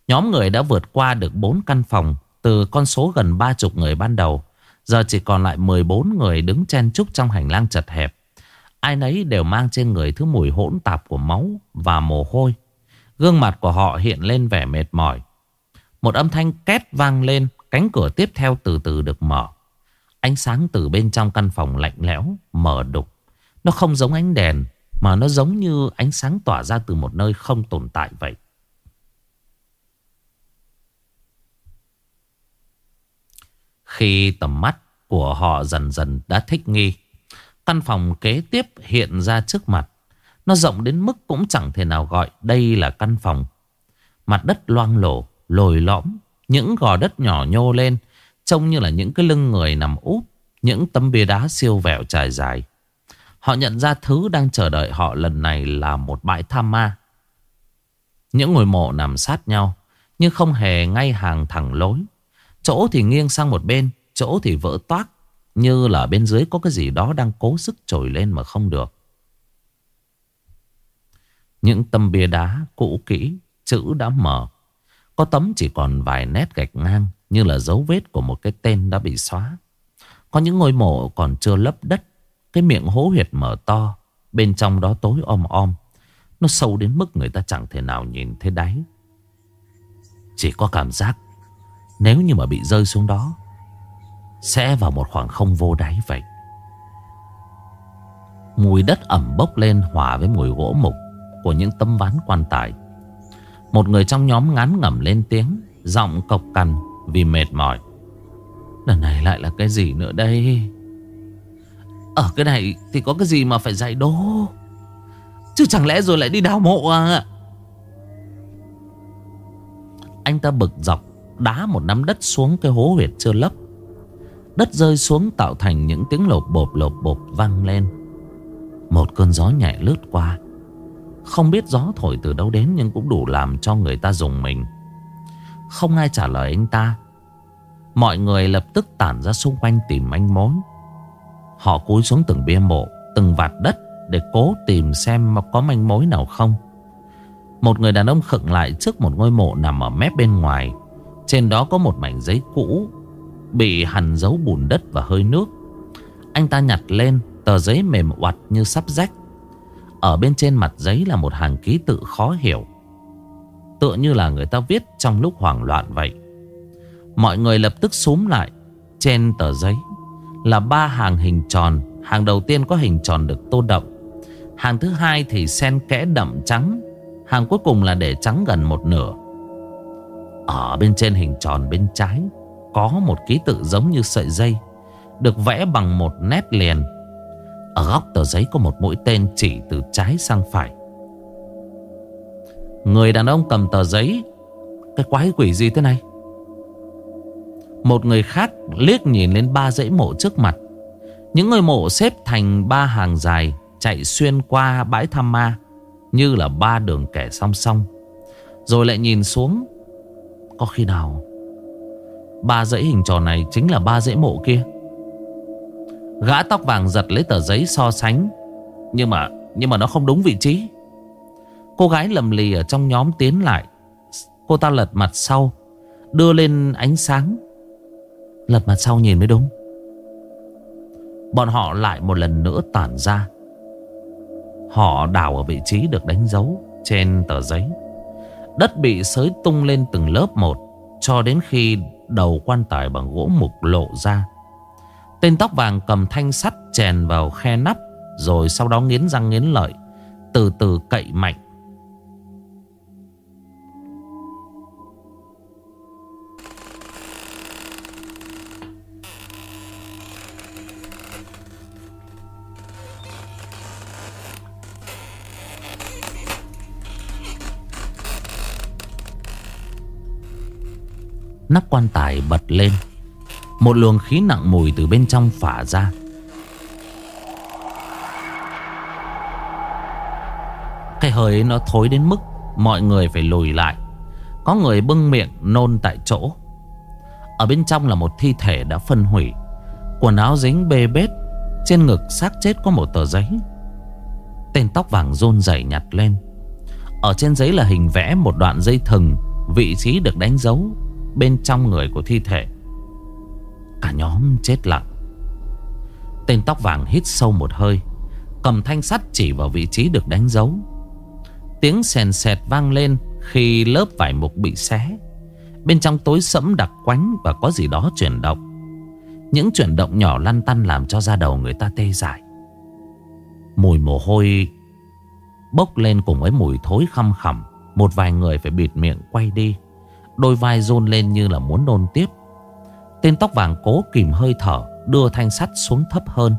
nhóm người đã vượt qua được 4 căn phòng từ con số gần 30 người ban đầu. Giờ chỉ còn lại 14 người đứng chen chúc trong hành lang chật hẹp. Ai nấy đều mang trên người thứ mùi hỗn tạp của máu và mồ hôi. Gương mặt của họ hiện lên vẻ mệt mỏi. Một âm thanh két vang lên, cánh cửa tiếp theo từ từ được mở. Ánh sáng từ bên trong căn phòng lạnh lẽo, mờ đục. Nó không giống ánh đèn, mà nó giống như ánh sáng tỏa ra từ một nơi không tồn tại vậy. Khi tầm mắt của họ dần dần đã thích nghi, căn phòng kế tiếp hiện ra trước mặt. Nó rộng đến mức cũng chẳng thể nào gọi đây là căn phòng. Mặt đất loang lổ, lồi lõm, những gò đất nhỏ nhô lên, trông như là những cái lưng người nằm úp, những tấm bia đá siêu vẹo trải dài. Họ nhận ra thứ đang chờ đợi họ lần này là một bãi tham ma. Những ngôi mộ nằm sát nhau, nhưng không hề ngay hàng thẳng lối. Chỗ thì nghiêng sang một bên, chỗ thì vỡ toác, như là bên dưới có cái gì đó đang cố sức trồi lên mà không được. Những tấm bia đá cũ kỹ, chữ đã mở. Có tấm chỉ còn vài nét gạch ngang như là dấu vết của một cái tên đã bị xóa. Có những ngôi mộ còn chưa lấp đất cái miệng hố huyệt mở to Bên trong đó tối om om Nó sâu đến mức người ta chẳng thể nào nhìn thấy đáy Chỉ có cảm giác Nếu như mà bị rơi xuống đó Sẽ vào một khoảng không vô đáy vậy Mùi đất ẩm bốc lên hòa với mùi gỗ mục của những tấm ván quan tài. Một người trong nhóm ngán ngẩm lên tiếng, Giọng cộc cằn vì mệt mỏi. Lần này lại là cái gì nữa đây? Ở cái này thì có cái gì mà phải dạy đố? Chứ chẳng lẽ rồi lại đi đào mộ à? Anh ta bực dọc, Đá một nắm đất xuống cái hố huyệt chưa lấp. Đất rơi xuống tạo thành những tiếng lột bột lột bột vang lên. Một cơn gió nhẹ lướt qua không biết gió thổi từ đâu đến Nhưng cũng đủ làm cho người ta dùng mình. Không ai trả lời anh ta. Mọi người lập tức tản ra xung quanh tìm manh mối. Họ cúi xuống từng bia mộ, Từng vạt đất Để cố tìm xem có manh mối nào không. Một người đàn ông khựng lại trước một ngôi mộ nằm ở mép bên ngoài. Trên đó có một mảnh giấy cũ Bị hằn dấu bùn đất và hơi nước. Anh ta nhặt lên, Tờ giấy mềm oặt như sắp rách. Ở bên trên mặt giấy là một hàng ký tự khó hiểu. Tựa như là người ta viết trong lúc hoảng loạn vậy. Mọi người lập tức súm lại. Trên tờ giấy Là ba hàng hình tròn. Hàng đầu tiên có hình tròn được tô đậm. Hàng thứ hai thì sen kẽ đậm trắng. Hàng cuối cùng là để trắng gần một nửa. Ở bên trên hình tròn bên trái Có một ký tự giống như sợi dây, Được vẽ bằng một nét liền. Ở góc tờ giấy có một mũi tên chỉ từ trái sang phải. Người đàn ông cầm tờ giấy, Cái quái quỷ gì thế này? Một người khác liếc nhìn lên ba dãy mộ trước mặt. Những người mộ xếp thành ba hàng dài, Chạy xuyên qua bãi tham ma, Như là ba đường kẻ song song. Rồi lại nhìn xuống, Có khi nào Ba dãy hình tròn này chính là ba dãy mộ kia? Gã tóc vàng giật lấy tờ giấy so sánh. Nhưng mà Nhưng mà nó không đúng vị trí. Cô gái lầm lì ở trong nhóm tiến lại. Cô ta lật mặt sau, Đưa lên ánh sáng. Lật mặt sau nhìn mới đúng. Bọn họ lại một lần nữa tản ra. Họ đào ở vị trí được đánh dấu Trên tờ giấy. Đất bị sới tung lên từng lớp một, Cho đến khi đầu quan tài bằng gỗ mục lộ ra. Tên tóc vàng cầm thanh sắt chèn vào khe nắp, Rồi sau đó nghiến răng nghiến lợi, Từ từ cậy mạnh. Nắp quan tài bật lên. Một luồng khí nặng mùi từ bên trong phả ra. Cái hơi nó thối đến mức Mọi người phải lùi lại. Có người bưng miệng nôn tại chỗ. Ở bên trong là một thi thể đã phân hủy. Quần áo dính bê bết, Trên ngực xác chết có một tờ giấy. Tên tóc vàng rôn rẩy nhặt lên. Ở trên giấy là hình vẽ một đoạn dây thừng, Vị trí được đánh dấu Bên trong người của thi thể. Cả nhóm chết lặng. Tên tóc vàng hít sâu một hơi, Cầm thanh sắt chỉ vào vị trí được đánh dấu. Tiếng sèn sẹt vang lên Khi lớp vải mục bị xé. Bên trong tối sẫm đặc quánh Và có gì đó chuyển động. Những chuyển động nhỏ lăn tăn Làm cho da đầu người ta tê dại. Mùi mồ hôi Bốc lên cùng với mùi thối khăm khẩm Một vài người phải bịt miệng quay đi. Đôi vai rôn lên như là muốn nôn tiếp. Tên tóc vàng cố kìm hơi thở, Đưa thanh sắt xuống thấp hơn.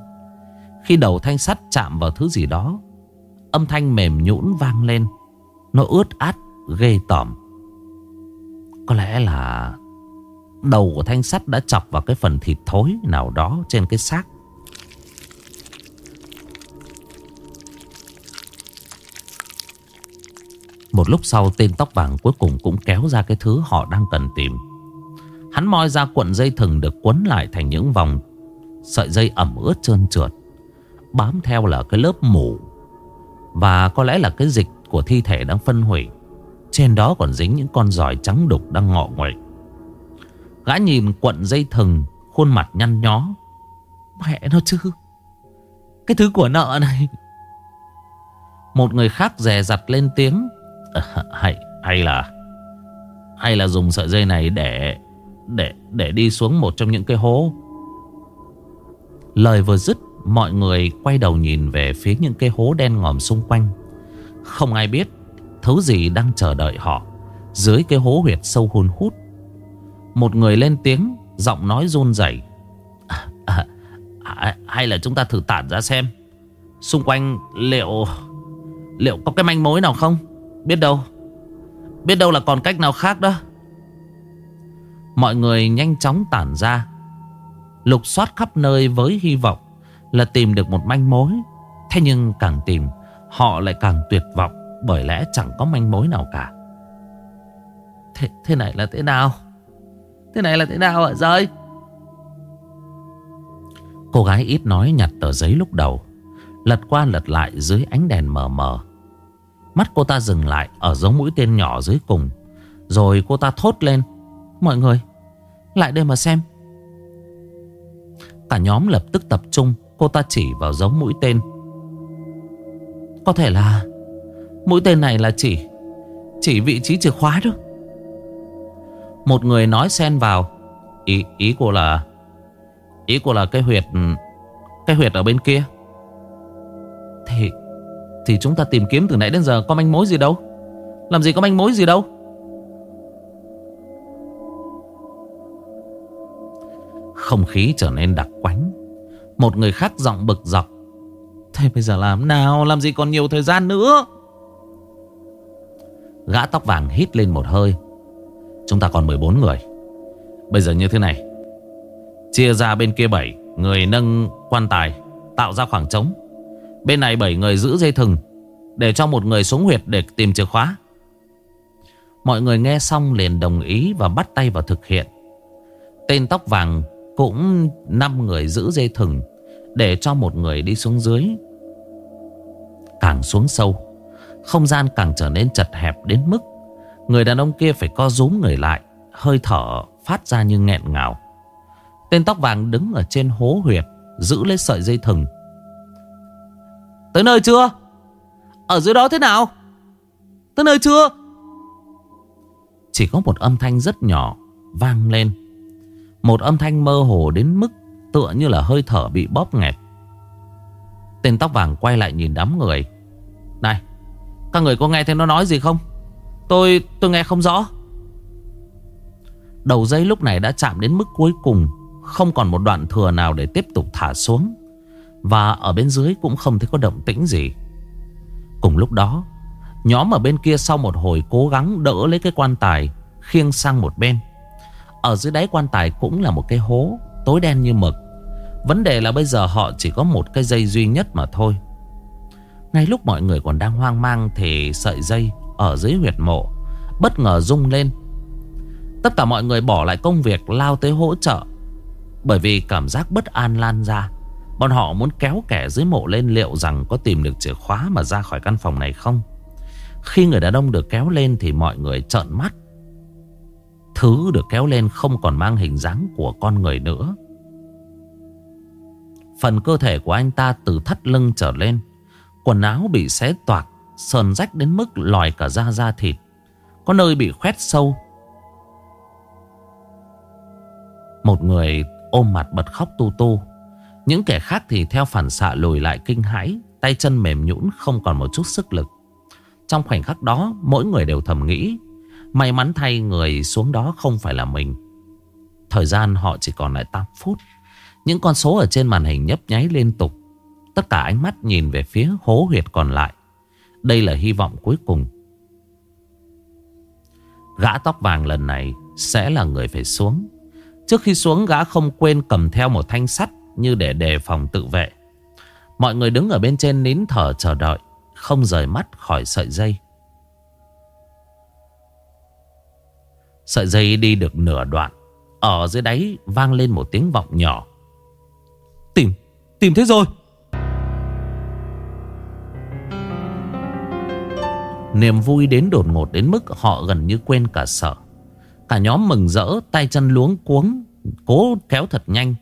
Khi đầu thanh sắt chạm vào thứ gì đó, Âm thanh mềm nhũn vang lên. Nó ướt át, ghê tởm. Có lẽ là Đầu của thanh sắt đã chọc vào cái phần thịt thối nào đó trên cái xác. Một lúc sau, tên tóc vàng cuối cùng cũng kéo ra cái thứ họ đang cần tìm. Hắn moi ra cuộn dây thừng được quấn lại thành những vòng sợi dây ẩm ướt trơn trượt. Bám theo là cái lớp mủ và có lẽ là cái dịch của thi thể đang phân hủy. Trên đó còn dính những con giỏi trắng đục đang ngọ nguậy. Gã nhìn cuộn dây thừng, khuôn mặt nhăn nhó. Mẹ nó chứ. Cái thứ của nợ này. Một người khác dè dặt lên tiếng. hay hay là hay là dùng sợi dây này để để để đi xuống một trong những cái hố. Lời vừa dứt, mọi người quay đầu nhìn về phía những cái hố đen ngòm xung quanh. Không ai biết thứ gì đang chờ đợi họ dưới cái hố huyệt sâu hun hút. Một người lên tiếng, giọng nói run rẩy. À, à, à hay là chúng ta thử tản ra xem, xung quanh liệu liệu có cái manh mối nào không? Biết đâu Biết đâu là còn cách nào khác đó Mọi người nhanh chóng tản ra. Lục soát khắp nơi với hy vọng Là tìm được một manh mối. Thế nhưng càng tìm Họ lại càng tuyệt vọng Bởi lẽ chẳng có manh mối nào cả. Thế, thế này là thế nào? Thế này là thế nào ạ rơi Cô gái ít nói nhặt tờ giấy lúc đầu Lật qua lật lại dưới ánh đèn mờ mờ. Mắt cô ta dừng lại ở giống mũi tên nhỏ dưới cùng. Rồi cô ta thốt lên. Mọi người, lại đây mà xem. Cả nhóm lập tức tập trung. Cô ta chỉ vào giống mũi tên. Có thể là mũi tên này là chỉ Chỉ vị trí chìa khóa thôi Một người nói xen vào Ý, ý cô là Ý cô là cái huyệt Cái huyệt ở bên kia Thì Thì chúng ta tìm kiếm từ nãy đến giờ có manh mối gì đâu Làm gì có manh mối gì đâu Không khí trở nên đặc quánh. Một người khác giọng bực dọc. Thế bây giờ làm nào? Làm gì còn nhiều thời gian nữa? Gã tóc vàng hít lên một hơi. Chúng ta còn 14 người. Bây giờ như thế này. Chia ra bên kia 7 Người nâng quan tài, Tạo ra khoảng trống. Bên này 7 người giữ dây thừng, Để cho một người xuống huyệt để tìm chìa khóa. Mọi người nghe xong liền đồng ý Và bắt tay vào thực hiện. Tên tóc vàng cũng 5 người giữ dây thừng Để cho một người đi xuống dưới. Càng xuống sâu, Không gian càng trở nên chật hẹp đến mức Người đàn ông kia phải co rúm người lại, Hơi thở phát ra như nghẹn ngào. Tên tóc vàng đứng ở trên hố huyệt, Giữ lấy sợi dây thừng. Tới nơi chưa? Ở dưới đó thế nào? Tới nơi chưa? Chỉ có một âm thanh rất nhỏ Vang lên. Một âm thanh mơ hồ đến mức Tựa như là hơi thở bị bóp nghẹt. Tên tóc vàng quay lại nhìn đám người. Này, Các người có nghe thấy nó nói gì không? Tôi tôi nghe không rõ. Đầu dây lúc này đã chạm đến mức cuối cùng, Không còn một đoạn thừa nào để tiếp tục thả xuống. Và ở bên dưới cũng không thấy có động tĩnh gì. Cùng lúc đó, Nhóm ở bên kia sau một hồi cố gắng đỡ lấy cái quan tài, Khiêng sang một bên. Ở dưới đáy quan tài cũng là một cái hố Tối đen như mực. Vấn đề là bây giờ họ chỉ có một cái dây duy nhất mà thôi. Ngay lúc mọi người còn đang hoang mang Thì sợi dây ở dưới huyệt mộ Bất ngờ rung lên. Tất cả mọi người bỏ lại công việc lao tới hỗ trợ, Bởi vì cảm giác bất an lan ra. Bọn họ muốn kéo kẻ dưới mộ lên liệu rằng có tìm được chìa khóa mà ra khỏi căn phòng này không? Khi người đàn ông được kéo lên thì mọi người trợn mắt. Thứ được kéo lên không còn mang hình dáng của con người nữa. Phần cơ thể của anh ta từ thắt lưng trở lên, Quần áo bị xé toạc, Sờn rách đến mức lòi cả da da thịt, Có nơi bị khoét sâu. Một người ôm mặt bật khóc tu tu, Những kẻ khác thì theo phản xạ lùi lại kinh hãi, Tay chân mềm nhũn không còn một chút sức lực. Trong khoảnh khắc đó, Mỗi người đều thầm nghĩ May mắn thay người xuống đó không phải là mình. Thời gian họ chỉ còn lại 8 phút. Những con số ở trên màn hình nhấp nháy liên tục. Tất cả ánh mắt nhìn về phía hố huyệt còn lại. Đây là hy vọng cuối cùng. Gã tóc vàng lần này sẽ là người phải xuống. Trước khi xuống gã không quên cầm theo một thanh sắt như để đề phòng tự vệ. Mọi người đứng ở bên trên nín thở chờ đợi, không rời mắt khỏi sợi dây. Sợi dây đi được nửa đoạn, ở dưới đáy vang lên một tiếng vọng nhỏ. Tìm, tìm thấy rồi. Niềm vui đến đột ngột đến mức họ gần như quên cả sợ. Cả nhóm mừng rỡ tay chân luống cuống Cố kéo thật nhanh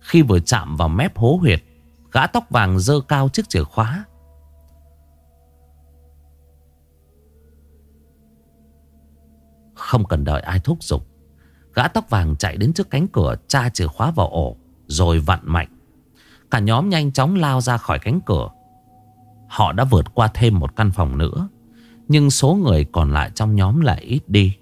Khi vừa chạm vào mép hố huyệt Gã tóc vàng dơ cao chiếc chìa khóa Không cần đợi ai thúc giục Gã tóc vàng chạy đến trước cánh cửa Tra chìa khóa vào ổ, Rồi vặn mạnh Cả nhóm nhanh chóng lao ra khỏi cánh cửa Họ đã vượt qua thêm một căn phòng nữa, Nhưng số người còn lại trong nhóm lại ít đi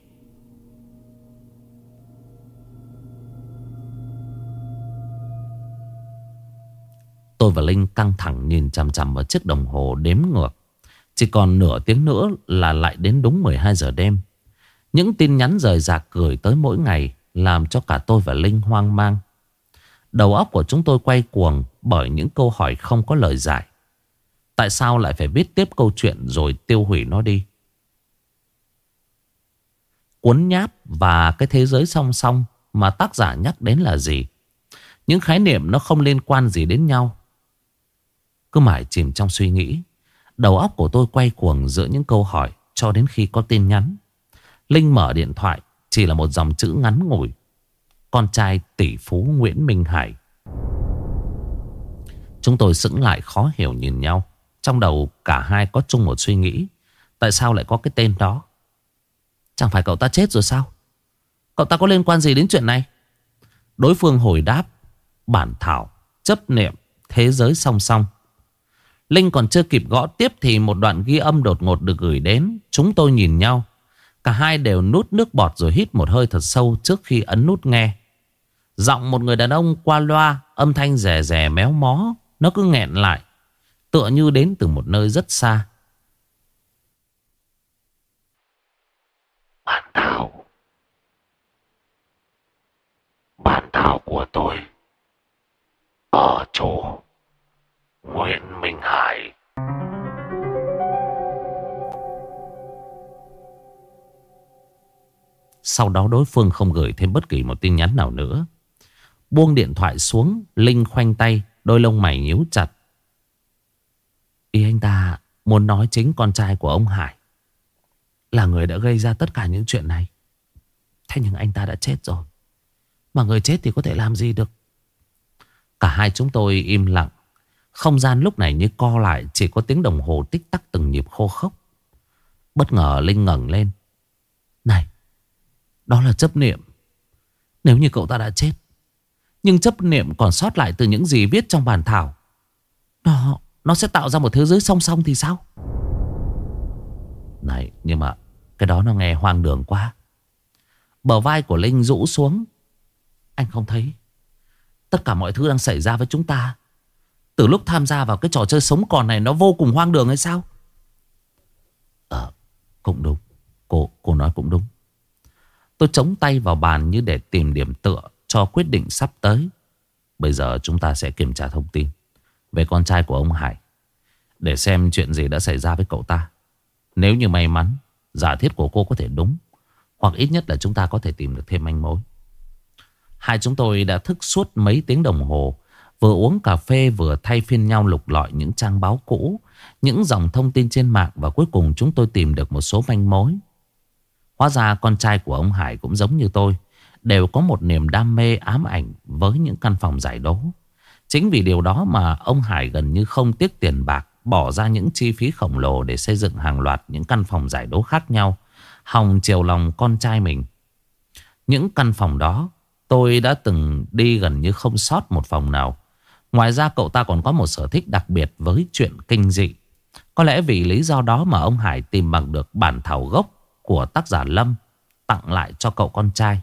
Tôi và Linh căng thẳng nhìn chằm chằm vào chiếc đồng hồ đếm ngược. Chỉ còn nửa tiếng nữa là lại đến đúng 12 giờ đêm. Những tin nhắn rời rạc gửi tới mỗi ngày làm cho cả tôi và Linh hoang mang. Đầu óc của chúng tôi quay cuồng bởi những câu hỏi không có lời giải. Tại sao lại phải viết tiếp câu chuyện rồi tiêu hủy nó đi? Cuốn nháp và cái thế giới song song mà tác giả nhắc đến là gì? Những khái niệm nó không liên quan gì đến nhau. Cứ mãi chìm trong suy nghĩ, Đầu óc của tôi quay cuồng giữa những câu hỏi Cho đến khi có tin nhắn Linh mở điện thoại, Chỉ là một dòng chữ ngắn ngủi. Con trai tỷ phú Nguyễn Minh Hải. Chúng tôi sững lại khó hiểu nhìn nhau. Trong đầu cả hai có chung một suy nghĩ. Tại sao lại có cái tên đó? Chẳng phải cậu ta chết rồi sao? Cậu ta có liên quan gì đến chuyện này? Đối phương hồi đáp, Bản thảo, Chấp niệm, Thế giới song song. Linh còn chưa kịp gõ tiếp Thì một đoạn ghi âm đột ngột được gửi đến. Chúng tôi nhìn nhau. Cả hai đều nút nước bọt rồi hít một hơi thật sâu Trước khi ấn nút nghe. Giọng một người đàn ông qua loa, Âm thanh rè rè méo mó, Nó cứ nghẹn lại, Tựa như đến từ một nơi rất xa. Bản thảo. Bản thảo của tôi. Ở chỗ Nguyễn Minh Hải. Sau đó đối phương không gửi thêm bất kỳ một tin nhắn nào nữa. Buông điện thoại xuống, Linh khoanh tay, Đôi lông mày nhíu chặt. Ý anh ta muốn nói chính con trai của ông Hải Là người đã gây ra tất cả những chuyện này. Thế nhưng anh ta đã chết rồi. Mà người chết thì có thể làm gì được? Cả hai chúng tôi im lặng. Không gian lúc này như co lại, Chỉ có tiếng đồng hồ tích tắc từng nhịp khô khốc. Bất ngờ Linh ngẩng lên. Này đó là chấp niệm. Nếu như cậu ta đã chết Nhưng chấp niệm còn sót lại từ những gì viết trong bản thảo Nó Nó sẽ tạo ra một thế giới song song thì sao? Này nhưng mà Cái đó nó nghe hoang đường quá. Bờ vai của Linh rũ xuống. Anh không thấy. Tất cả mọi thứ đang xảy ra với chúng ta. Từ lúc tham gia vào cái trò chơi sống còn này Nó vô cùng hoang đường hay sao? Ờ Cũng đúng. Cô, cô nói cũng đúng. Tôi chống tay vào bàn như để tìm điểm tựa Cho quyết định sắp tới. Bây giờ chúng ta sẽ kiểm tra thông tin Về con trai của ông Hải, Để xem chuyện gì đã xảy ra với cậu ta. Nếu như may mắn, Giả thiết của cô có thể đúng, Hoặc ít nhất là chúng ta có thể tìm được thêm manh mối. Hai chúng tôi đã thức suốt mấy tiếng đồng hồ, Vừa uống cà phê vừa thay phiên nhau lục lọi những trang báo cũ, Những dòng thông tin trên mạng Và cuối cùng chúng tôi tìm được một số manh mối. Hóa ra con trai của ông Hải cũng giống như tôi, Đều có một niềm đam mê ám ảnh với những căn phòng giải đố Chính vì điều đó mà ông Hải gần như không tiếc tiền bạc Bỏ ra những chi phí khổng lồ để xây dựng hàng loạt những căn phòng giải đố khác nhau, Hòng chiều lòng con trai mình Những căn phòng đó, Tôi đã từng đi gần như không sót một phòng nào. Ngoài ra cậu ta còn có một sở thích đặc biệt với chuyện kinh dị. Có lẽ vì lý do đó mà ông Hải tìm bằng được bản thảo gốc của tác giả Lâm tặng lại cho cậu con trai.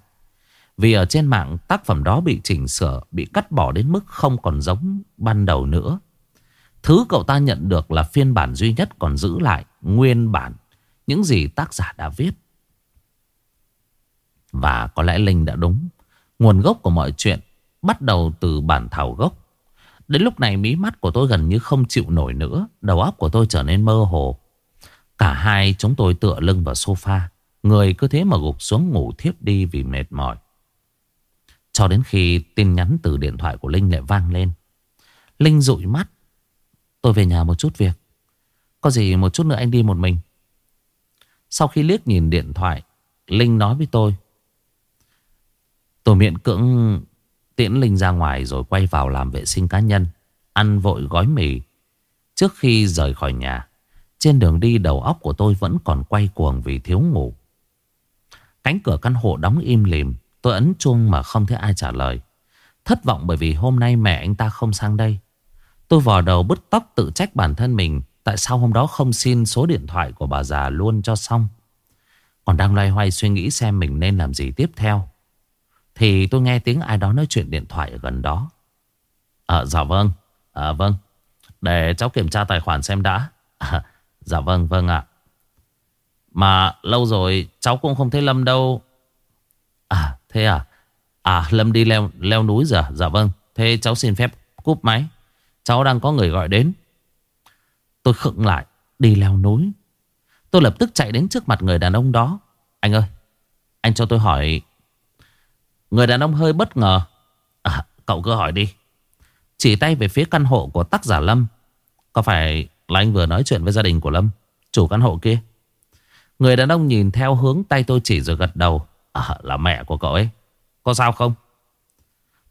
Vì ở trên mạng tác phẩm đó bị chỉnh sửa, bị cắt bỏ đến mức không còn giống ban đầu nữa. Thứ cậu ta nhận được là phiên bản duy nhất còn giữ lại nguyên bản những gì tác giả đã viết. Và có lẽ Linh đã đúng. Nguồn gốc của mọi chuyện bắt đầu từ bản thảo gốc. Đến lúc này mí mắt của tôi gần như không chịu nổi nữa. Đầu óc của tôi trở nên mơ hồ. Cả hai chúng tôi tựa lưng vào sofa. Người cứ thế mà gục xuống ngủ thiếp đi vì mệt mỏi. Cho đến khi tin nhắn từ điện thoại của Linh lại vang lên. Linh dụi mắt. Tôi về nhà một chút việc. Có gì một chút nữa anh đi một mình. Sau khi liếc nhìn điện thoại, Linh nói với tôi. Tôi miễn cưỡng tiễn Linh ra ngoài rồi quay vào làm vệ sinh cá nhân. Ăn vội gói mì. Trước khi rời khỏi nhà, trên đường đi đầu óc của tôi vẫn còn quay cuồng vì thiếu ngủ. Cánh cửa căn hộ đóng im lìm. Tôi ấn chuông mà không thấy ai trả lời. Thất vọng bởi vì hôm nay mẹ anh ta không sang đây. Tôi vò đầu bứt tóc tự trách bản thân mình. Tại sao hôm đó không xin số điện thoại của bà già luôn cho xong. Còn đang loay hoay suy nghĩ xem mình nên làm gì tiếp theo. Thì tôi nghe tiếng ai đó nói chuyện điện thoại ở gần đó. À, dạ vâng. À, vâng. Để cháu kiểm tra tài khoản xem đã. À, dạ vâng, vâng ạ. Mà lâu rồi cháu cũng không thấy Lâm đâu. À, thế à? À, Lâm đi leo, leo núi giờ. Dạ vâng. Thế cháu xin phép cúp máy. Cháu đang có người gọi đến. Tôi khựng lại. Đi leo núi. Tôi lập tức chạy đến trước mặt người đàn ông đó. Anh ơi, anh cho tôi hỏi Người đàn ông hơi bất ngờ à, Cậu cứ hỏi đi Chỉ tay về phía căn hộ của tác giả Lâm Có phải là anh vừa nói chuyện với gia đình của Lâm Chủ căn hộ kia. Người đàn ông nhìn theo hướng tay tôi chỉ rồi gật đầu. À, Là mẹ của cậu ấy. Có sao không?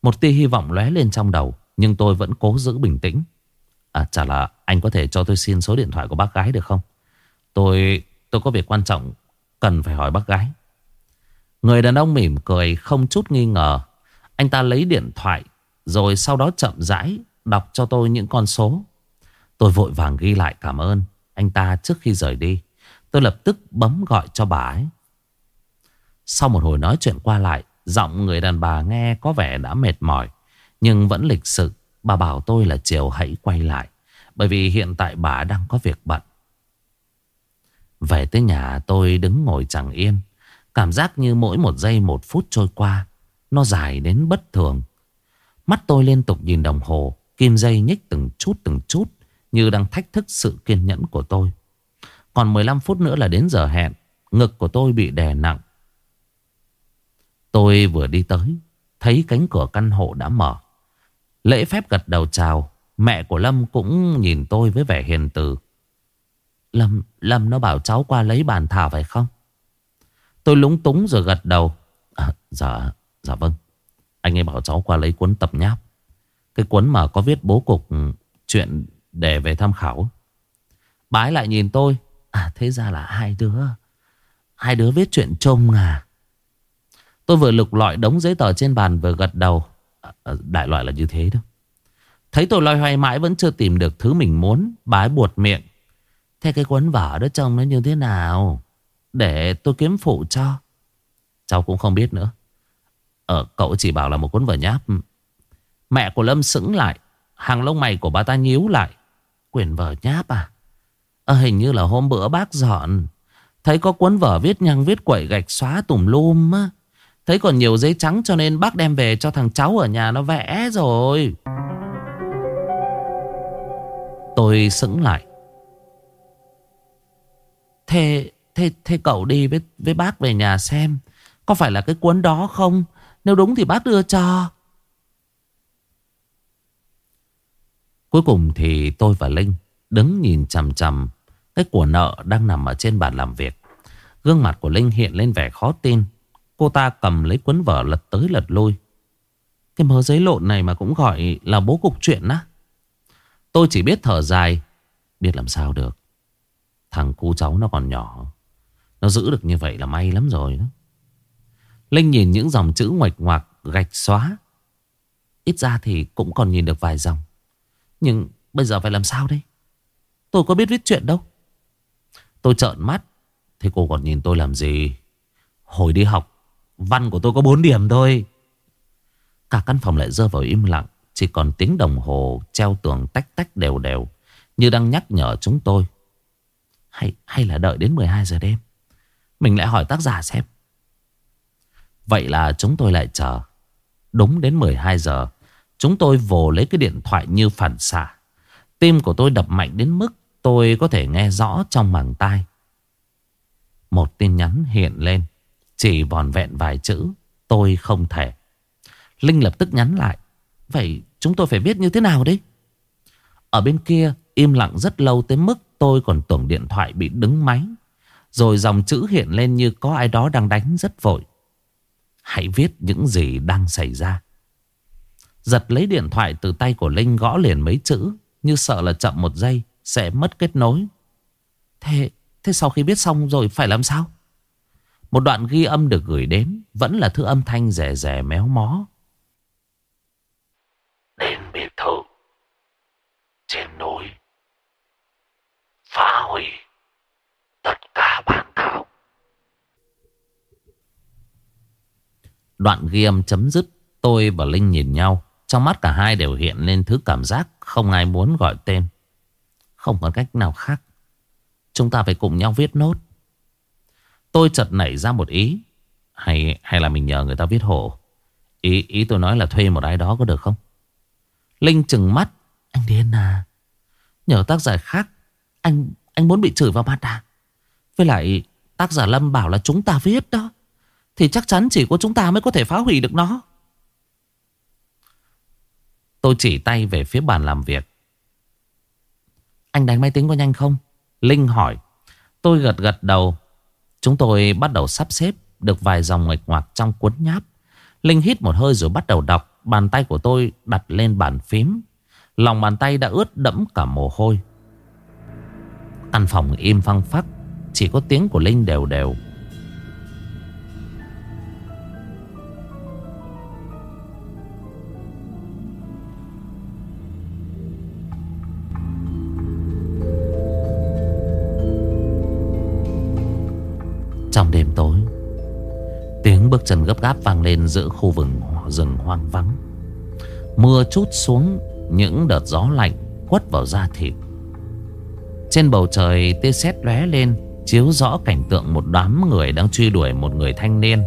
Một tia hy vọng lóe lên trong đầu Nhưng tôi vẫn cố giữ bình tĩnh. À, Chả là anh có thể cho tôi xin số điện thoại của bác gái được không? Tôi Tôi có việc quan trọng Cần phải hỏi bác gái. Người đàn ông mỉm cười không chút nghi ngờ. Anh ta lấy điện thoại Rồi sau đó chậm rãi Đọc cho tôi những con số. Tôi vội vàng ghi lại cảm ơn Anh ta trước khi rời đi. Tôi lập tức bấm gọi cho bà ấy. Sau một hồi nói chuyện qua lại, Giọng người đàn bà nghe có vẻ đã mệt mỏi, Nhưng vẫn lịch sự. Bà bảo tôi là chiều hãy quay lại, Bởi vì hiện tại bà đang có việc bận. Về tới nhà, tôi đứng ngồi chẳng yên. Cảm giác như mỗi một giây một phút trôi qua, Nó dài đến bất thường. Mắt tôi liên tục nhìn đồng hồ, Kim dây nhích từng chút từng chút. Như đang thách thức sự kiên nhẫn của tôi. Còn 15 phút nữa là đến giờ hẹn Ngực của tôi bị đè nặng. Tôi vừa đi tới Thấy cánh cửa căn hộ đã mở. Lễ phép gật đầu chào Mẹ của Lâm cũng nhìn tôi với vẻ hiền từ. Lâm, Lâm nó bảo cháu qua lấy bàn thảo phải không? Tôi lúng túng rồi gật đầu. À, Dạ, dạ vâng. Anh ấy bảo cháu qua lấy cuốn tập nháp. Cái cuốn mà có viết bố cục ừ, Chuyện để về tham khảo. Bái lại nhìn tôi. À thế ra là hai đứa. Hai đứa viết chuyện trông à. Tôi vừa lục lọi đống giấy tờ trên bàn vừa gật đầu. À, à Đại loại là như thế đó. Thấy tôi loay hoay mãi vẫn chưa tìm được thứ mình muốn Bái buột miệng. Thế cái cuốn vở đó trông nó như thế nào? Để tôi kiếm phụ cho. Cháu cũng không biết nữa. Ờ cậu chỉ bảo là một cuốn vở nháp. Mẹ của Lâm sững lại. Hàng lông mày của bà ta nhíu lại. Quyển vở nháp à? À hình như là hôm bữa bác dọn. Thấy có cuốn vở viết nhăng viết quẩy gạch xóa tùm lum á. Thấy còn nhiều giấy trắng cho nên bác đem về cho thằng cháu ở nhà nó vẽ rồi. Tôi sững lại. Thế, thế, thế cậu đi với, với bác về nhà xem. Có phải là cái cuốn đó không? Nếu đúng thì bác đưa cho. Cuối cùng thì tôi và Linh Đứng nhìn chằm chằm Cái của nợ đang nằm ở trên bàn làm việc. Gương mặt của Linh hiện lên vẻ khó tin. Cô ta cầm lấy cuốn vở lật tới lật lui. Cái mớ giấy lộn này mà cũng gọi là bố cục chuyện á. Tôi chỉ biết thở dài, Biết làm sao được. Thằng cu cháu nó còn nhỏ, Nó giữ được như vậy là may lắm rồi đó. Linh nhìn những dòng chữ ngoạch ngoạc, Gạch xóa. Ít ra thì cũng còn nhìn được vài dòng. Nhưng bây giờ phải làm sao đây? Tôi có biết viết chuyện đâu. Tôi trợn mắt. Thế cô còn nhìn tôi làm gì? Hồi đi học, Văn của tôi có 4 điểm thôi. Cả căn phòng lại rơi vào im lặng. Chỉ còn tiếng đồng hồ treo tường tách tách đều đều, Như đang nhắc nhở chúng tôi. Hay hay là đợi đến 12 giờ đêm? Mình lại hỏi tác giả xem. Vậy là chúng tôi lại chờ. Đúng đến 12 giờ Chúng tôi vồ lấy cái điện thoại như phản xạ. Tim của tôi đập mạnh đến mức Tôi có thể nghe rõ trong màng tai. Một tin nhắn hiện lên, Chỉ vòn vẹn vài chữ, Tôi không thể Linh lập tức nhắn lại, Vậy chúng tôi phải biết như thế nào đấy Ở bên kia, im lặng rất lâu tới mức tôi còn tưởng điện thoại bị đứng máy, Rồi dòng chữ hiện lên như có ai đó đang đánh rất vội. Hãy viết những gì đang xảy ra. Giật lấy điện thoại từ tay của Linh gõ liền mấy chữ Như sợ là chậm một giây Sẽ mất kết nối. Thế, thế sau khi viết xong rồi phải làm sao? Một đoạn ghi âm được gửi đến Vẫn là thứ âm thanh rẻ rẻ méo mó. Đến biệt thự. Trên núi. Phá hủy. Tất cả bản thảo. Đoạn ghi âm chấm dứt Tôi và Linh nhìn nhau trong mắt cả hai đều hiện lên thứ cảm giác Không ai muốn gọi tên. Không có cách nào khác. Chúng ta phải cùng nhau viết nốt. Tôi chợt nảy ra một ý. Hay hay là mình nhờ người ta viết hộ? Ý ý tôi nói là thuê một ai đó có được không? Linh chừng mắt. Anh điên à? Nhờ tác giả khác. Anh anh muốn bị chửi vào mặt à? Với lại, tác giả Lâm bảo là chúng ta viết đó. Thì chắc chắn chỉ có chúng ta mới có thể phá hủy được nó. Tôi chỉ tay về phía bàn làm việc. Anh đánh máy tính có nhanh không? Linh hỏi. Tôi gật gật đầu. Chúng tôi bắt đầu sắp xếp Được vài dòng ngoạch ngoạc trong cuốn nháp. Linh hít một hơi rồi bắt đầu đọc. Bàn tay của tôi đặt lên bàn phím. Lòng bàn tay đã ướt đẫm cả mồ hôi. Căn phòng im phăng phắc. Chỉ có tiếng của Linh đều đều. Trong đêm tối. Tiếng bước chân gấp gáp vang lên giữa khu vườn rừng hoang vắng. Mưa chút xuống, Những đợt gió lạnh quất vào da thịt. Trên bầu trời tia sét lóe lên, Chiếu rõ cảnh tượng một đám người đang truy đuổi một người thanh niên.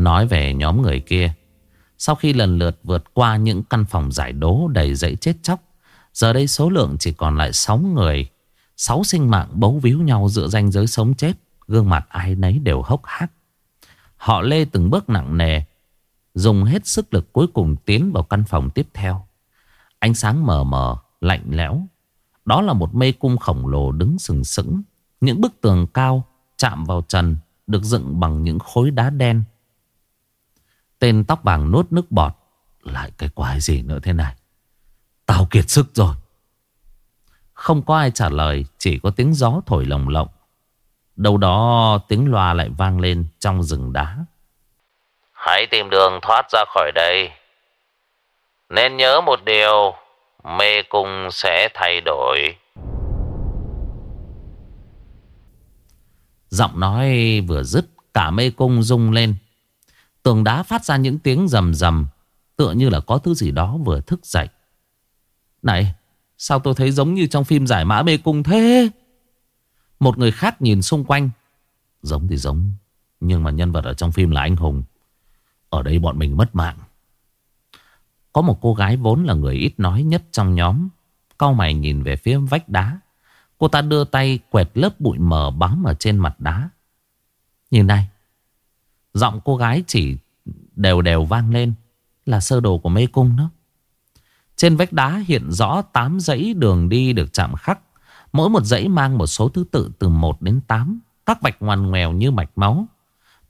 Nói về nhóm người kia. Sau khi lần lượt vượt qua những căn phòng giải đố đầy dãy chết chóc Giờ đây số lượng chỉ còn lại 6 người. 6 sinh mạng bấu víu nhau giữa ranh giới sống chết Gương mặt ai nấy đều hốc hác. Họ lê từng bước nặng nề Dùng hết sức lực cuối cùng tiến vào căn phòng tiếp theo. Ánh sáng mờ mờ, lạnh lẽo. Đó là một mê cung khổng lồ đứng sừng sững. Những bức tường cao chạm vào trần Được dựng bằng những khối đá đen. Tên tóc vàng nuốt nước bọt. Lại cái quái gì nữa thế này. Tao kiệt sức rồi. Không có ai trả lời. Chỉ có tiếng gió thổi lồng lộng. Đâu đó tiếng loa lại vang lên trong rừng đá. Hãy tìm đường thoát ra khỏi đây. Nên nhớ một điều. Mê cung sẽ thay đổi. Giọng nói vừa dứt Cả mê cung rung lên Tường đá phát ra những tiếng rầm rầm, Tựa như là có thứ gì đó vừa thức dậy. Này, Sao tôi thấy giống như trong phim giải mã mê cung thế? Một người khác nhìn xung quanh. Giống thì giống, Nhưng mà nhân vật ở trong phim là anh hùng. Ở đây bọn mình mất mạng. Có một cô gái vốn là người ít nói nhất trong nhóm Cao mày nhìn về phía vách đá. Cô ta đưa tay quẹt lớp bụi mờ bám ở trên mặt đá. Nhìn này Giọng cô gái chỉ đều đều vang lên Là sơ đồ của mê cung đó. Trên vách đá hiện rõ 8 dãy đường đi được chạm khắc. Mỗi một dãy mang một số thứ tự từ 1 đến 8 Các vạch ngoằn ngoèo như mạch máu.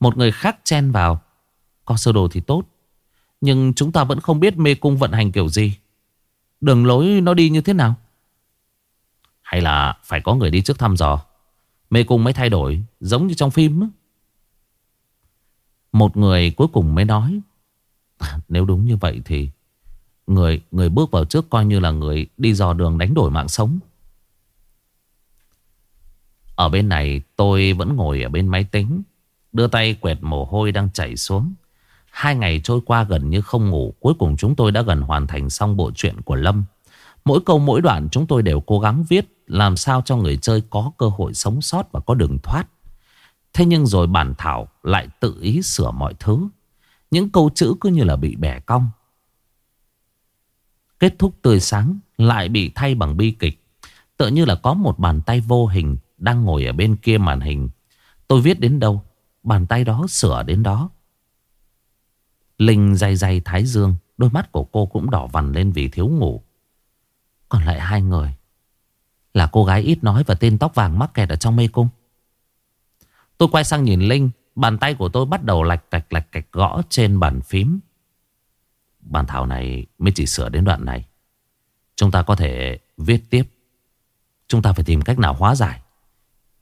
Một người khác chen vào. Có sơ đồ thì tốt. Nhưng chúng ta vẫn không biết mê cung vận hành kiểu gì. Đường lối nó đi như thế nào? Hay là phải có người đi trước thăm dò? Mê cung mới thay đổi, Giống như trong phim một người cuối cùng mới nói, Nếu đúng như vậy thì Người người bước vào trước coi như là người đi dò đường đánh đổi mạng sống. Ở bên này, tôi vẫn ngồi ở bên máy tính, Đưa tay quẹt mồ hôi đang chảy xuống. Hai ngày trôi qua gần như không ngủ, Cuối cùng chúng tôi đã gần hoàn thành xong bộ truyện của Lâm. Mỗi câu mỗi đoạn chúng tôi đều cố gắng viết Làm sao cho người chơi có cơ hội sống sót và có đường thoát. Thế nhưng rồi bản thảo lại tự ý sửa mọi thứ. Những câu chữ cứ như là bị bẻ cong. Kết thúc tươi sáng lại bị thay bằng bi kịch. Tựa như là có một bàn tay vô hình đang ngồi ở bên kia màn hình. Tôi viết đến đâu, bàn tay đó sửa đến đó. Linh dày dày thái dương, đôi mắt của cô cũng đỏ vằn lên vì thiếu ngủ. Còn lại hai người là cô gái ít nói và tên tóc vàng mắc kẹt ở trong mê cung. Tôi quay sang nhìn Linh, Bàn tay của tôi bắt đầu lạch cạch lạch cạch gõ trên bàn phím. Bàn thảo này mới chỉ sửa đến đoạn này. Chúng ta có thể viết tiếp. Chúng ta phải tìm cách nào hóa giải,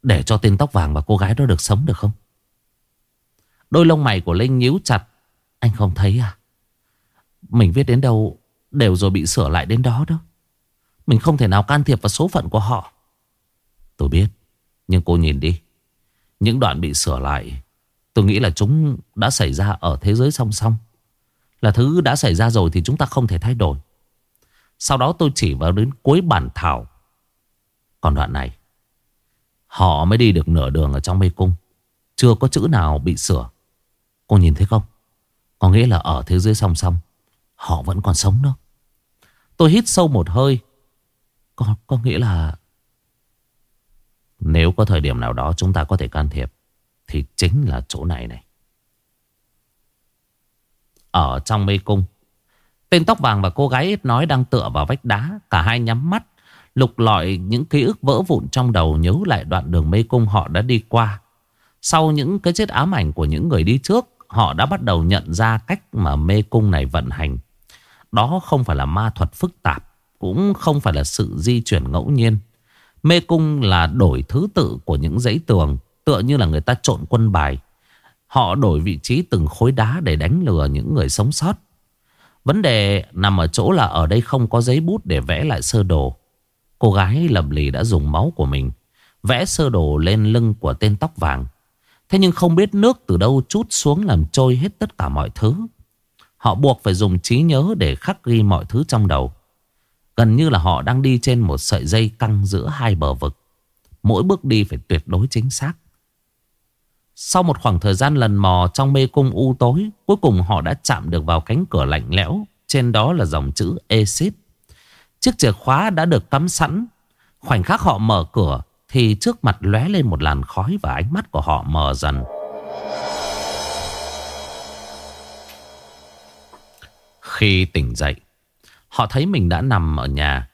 Để cho tên tóc vàng và cô gái đó được sống được không? Đôi lông mày của Linh nhíu chặt. Anh không thấy à? Mình viết đến đâu Đều rồi bị sửa lại đến đó đó. Mình không thể nào can thiệp vào số phận của họ. Tôi biết, Nhưng cô nhìn đi những đoạn bị sửa lại Tôi nghĩ là chúng đã xảy ra ở thế giới song song. Là thứ đã xảy ra rồi thì chúng ta không thể thay đổi. Sau đó tôi chỉ vào đến cuối bản thảo. Còn đoạn này Họ mới đi được nửa đường ở trong mê cung. Chưa có chữ nào bị sửa. Cô nhìn thấy không? Có nghĩa là ở thế giới song song Họ vẫn còn sống đó Tôi hít sâu một hơi. Có, có nghĩa là nếu có thời điểm nào đó chúng ta có thể can thiệp Thì chính là chỗ này này Ở trong mê cung Tên tóc vàng và cô gái ít nói đang tựa vào vách đá Cả hai nhắm mắt Lục lọi những ký ức vỡ vụn trong đầu nhớ lại đoạn đường mê cung họ đã đi qua. Sau những cái chết ám ảnh của những người đi trước, họ đã bắt đầu nhận ra cách mà mê cung này vận hành. Đó không phải là ma thuật phức tạp, cũng không phải là sự di chuyển ngẫu nhiên. Mê cung là đổi thứ tự của những dãy tường, tựa như là người ta trộn quân bài. Họ đổi vị trí từng khối đá để đánh lừa những người sống sót. Vấn đề nằm ở chỗ là ở đây không có giấy bút để vẽ lại sơ đồ. Cô gái lầm lì đã dùng máu của mình vẽ sơ đồ lên lưng của tên tóc vàng. Thế nhưng không biết nước từ đâu chút xuống làm trôi hết tất cả mọi thứ. Họ buộc phải dùng trí nhớ để khắc ghi mọi thứ trong đầu. Gần như là họ đang đi trên một sợi dây căng giữa hai bờ vực. Mỗi bước đi phải tuyệt đối chính xác. Sau một khoảng thời gian lần mò trong mê cung u tối, cuối cùng họ đã chạm được vào cánh cửa lạnh lẽo. Trên đó là dòng chữ Exit. Chiếc chìa khóa đã được cắm sẵn. Khoảnh khắc họ mở cửa thì trước mặt lóe lên một làn khói và ánh mắt của họ mờ dần. Khi tỉnh dậy, họ thấy mình đã nằm ở nhà.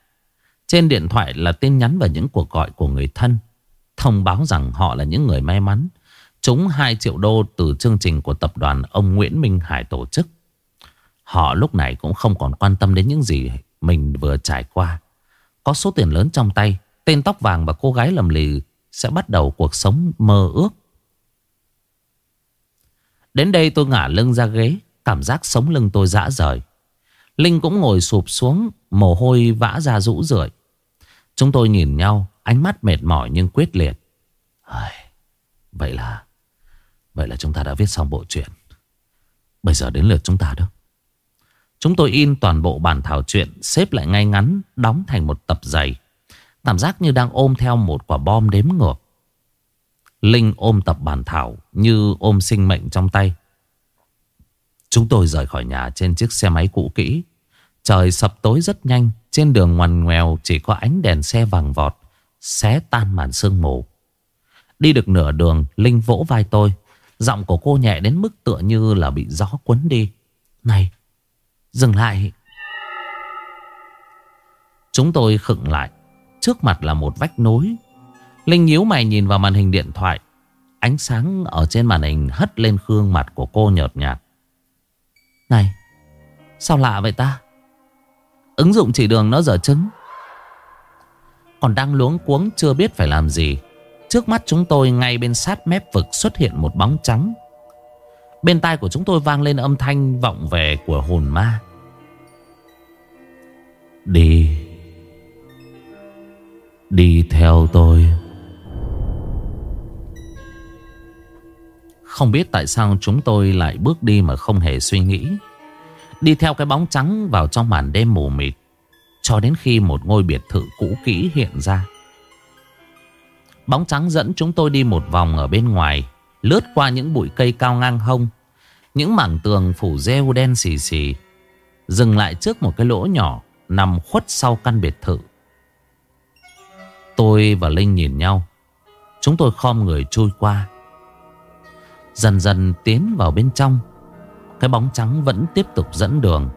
Trên điện thoại là tin nhắn và những cuộc gọi của người thân. Thông báo rằng họ là những người may mắn. Trúng 2 triệu đô từ chương trình của tập đoàn ông Nguyễn Minh Hải tổ chức. Họ lúc này cũng không còn quan tâm đến những gì mình vừa trải qua. Có số tiền lớn trong tay, tên tóc vàng và cô gái lầm lì sẽ bắt đầu cuộc sống mơ ước. Đến đây tôi ngả lưng ra ghế, cảm giác sống lưng tôi dã rời. Linh cũng ngồi sụp xuống, mồ hôi vã ra rũ rượi. Chúng tôi nhìn nhau, ánh mắt mệt mỏi nhưng quyết liệt. Vậy là, vậy là chúng ta đã viết xong bộ truyện. Bây giờ đến lượt chúng ta đó. Chúng tôi in toàn bộ bản thảo truyện xếp lại ngay ngắn, đóng thành một tập dày. Cảm giác như đang ôm theo một quả bom đếm ngược. Linh ôm tập bản thảo như ôm sinh mệnh trong tay. Chúng tôi rời khỏi nhà trên chiếc xe máy cũ kỹ. Trời sập tối rất nhanh, trên đường ngoằn ngoèo chỉ có ánh đèn xe vàng vọt, xé tan màn sương mù. Đi được nửa đường, Linh vỗ vai tôi. Giọng của cô nhẹ đến mức tựa như là bị gió cuốn đi. Này, Dừng lại Chúng tôi khựng lại Trước mặt là một vách nối Linh nhíu mày nhìn vào màn hình điện thoại Ánh sáng ở trên màn hình hất lên khương mặt của cô nhợt nhạt này, Sao lạ vậy ta Ứng dụng chỉ đường nó dở chứng Còn đang luống cuống chưa biết phải làm gì, Trước mắt chúng tôi ngay bên sát mép vực xuất hiện một bóng trắng Bên tai của chúng tôi vang lên âm thanh vọng về của hồn ma. Đi. Đi theo tôi. Không biết tại sao chúng tôi lại bước đi mà không hề suy nghĩ. Đi theo cái bóng trắng vào trong màn đêm mù mịt. Cho đến khi một ngôi biệt thự cũ kỹ hiện ra. Bóng trắng dẫn chúng tôi đi một vòng ở bên ngoài, Lướt qua những bụi cây cao ngang hông, Những mảng tường phủ rêu đen xì xì, Dừng lại trước một cái lỗ nhỏ Nằm khuất sau căn biệt thự Tôi và Linh nhìn nhau Chúng tôi khom người trôi qua Dần dần tiến vào bên trong. Cái bóng trắng vẫn tiếp tục dẫn đường.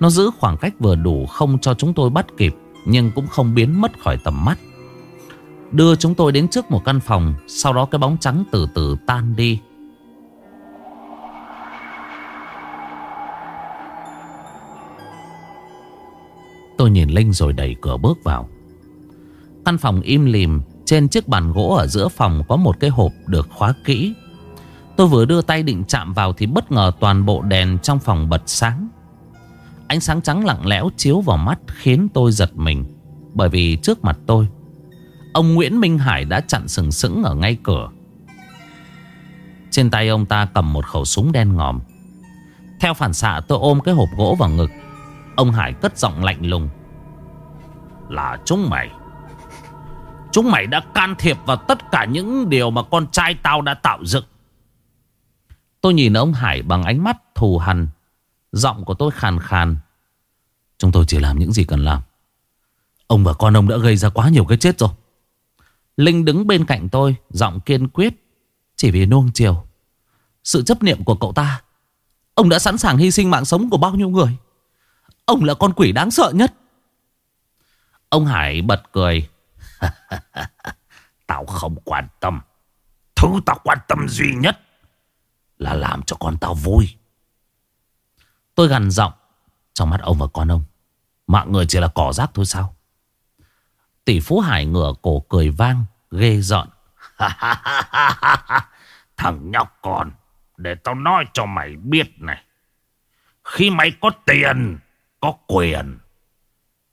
Nó giữ khoảng cách vừa đủ không cho chúng tôi bắt kịp, Nhưng cũng không biến mất khỏi tầm mắt. Đưa chúng tôi đến trước một căn phòng, Sau đó cái bóng trắng từ từ tan đi. Tôi nhìn Linh rồi đẩy cửa bước vào. Căn phòng im lìm, Trên chiếc bàn gỗ ở giữa phòng Có một cái hộp được khóa kỹ. Tôi vừa đưa tay định chạm vào Thì bất ngờ toàn bộ đèn trong phòng bật sáng. Ánh sáng trắng lặng lẽo chiếu vào mắt Khiến tôi giật mình, Bởi vì trước mặt tôi, Ông Nguyễn Minh Hải đã chặn sừng sững ở ngay cửa. Trên tay ông ta cầm một khẩu súng đen ngòm. Theo phản xạ, tôi ôm cái hộp gỗ vào ngực. Ông Hải cất giọng lạnh lùng. Là chúng mày. Chúng mày đã can thiệp vào tất cả những điều mà con trai tao đã tạo dựng. Tôi nhìn ông Hải bằng ánh mắt thù hằn. Giọng của tôi khàn khàn. Chúng tôi chỉ làm những gì cần làm. Ông và con ông đã gây ra quá nhiều cái chết rồi. Linh đứng bên cạnh tôi, Giọng kiên quyết, Chỉ vì nuông chiều. Sự chấp niệm của cậu ta, Ông đã sẵn sàng hy sinh mạng sống của bao nhiêu người? Ông là con quỷ đáng sợ nhất. Ông Hải bật cười. Tao không quan tâm. Thứ tao quan tâm duy nhất là làm cho con tao vui. Tôi gằn giọng trong mắt ông và con ông. Mạng người chỉ là cỏ rác thôi sao? Tỷ phú Hải ngửa cổ cười vang, ghê dọn. Thằng nhóc con, để tao nói cho mày biết này. Khi mày có tiền, có quyền,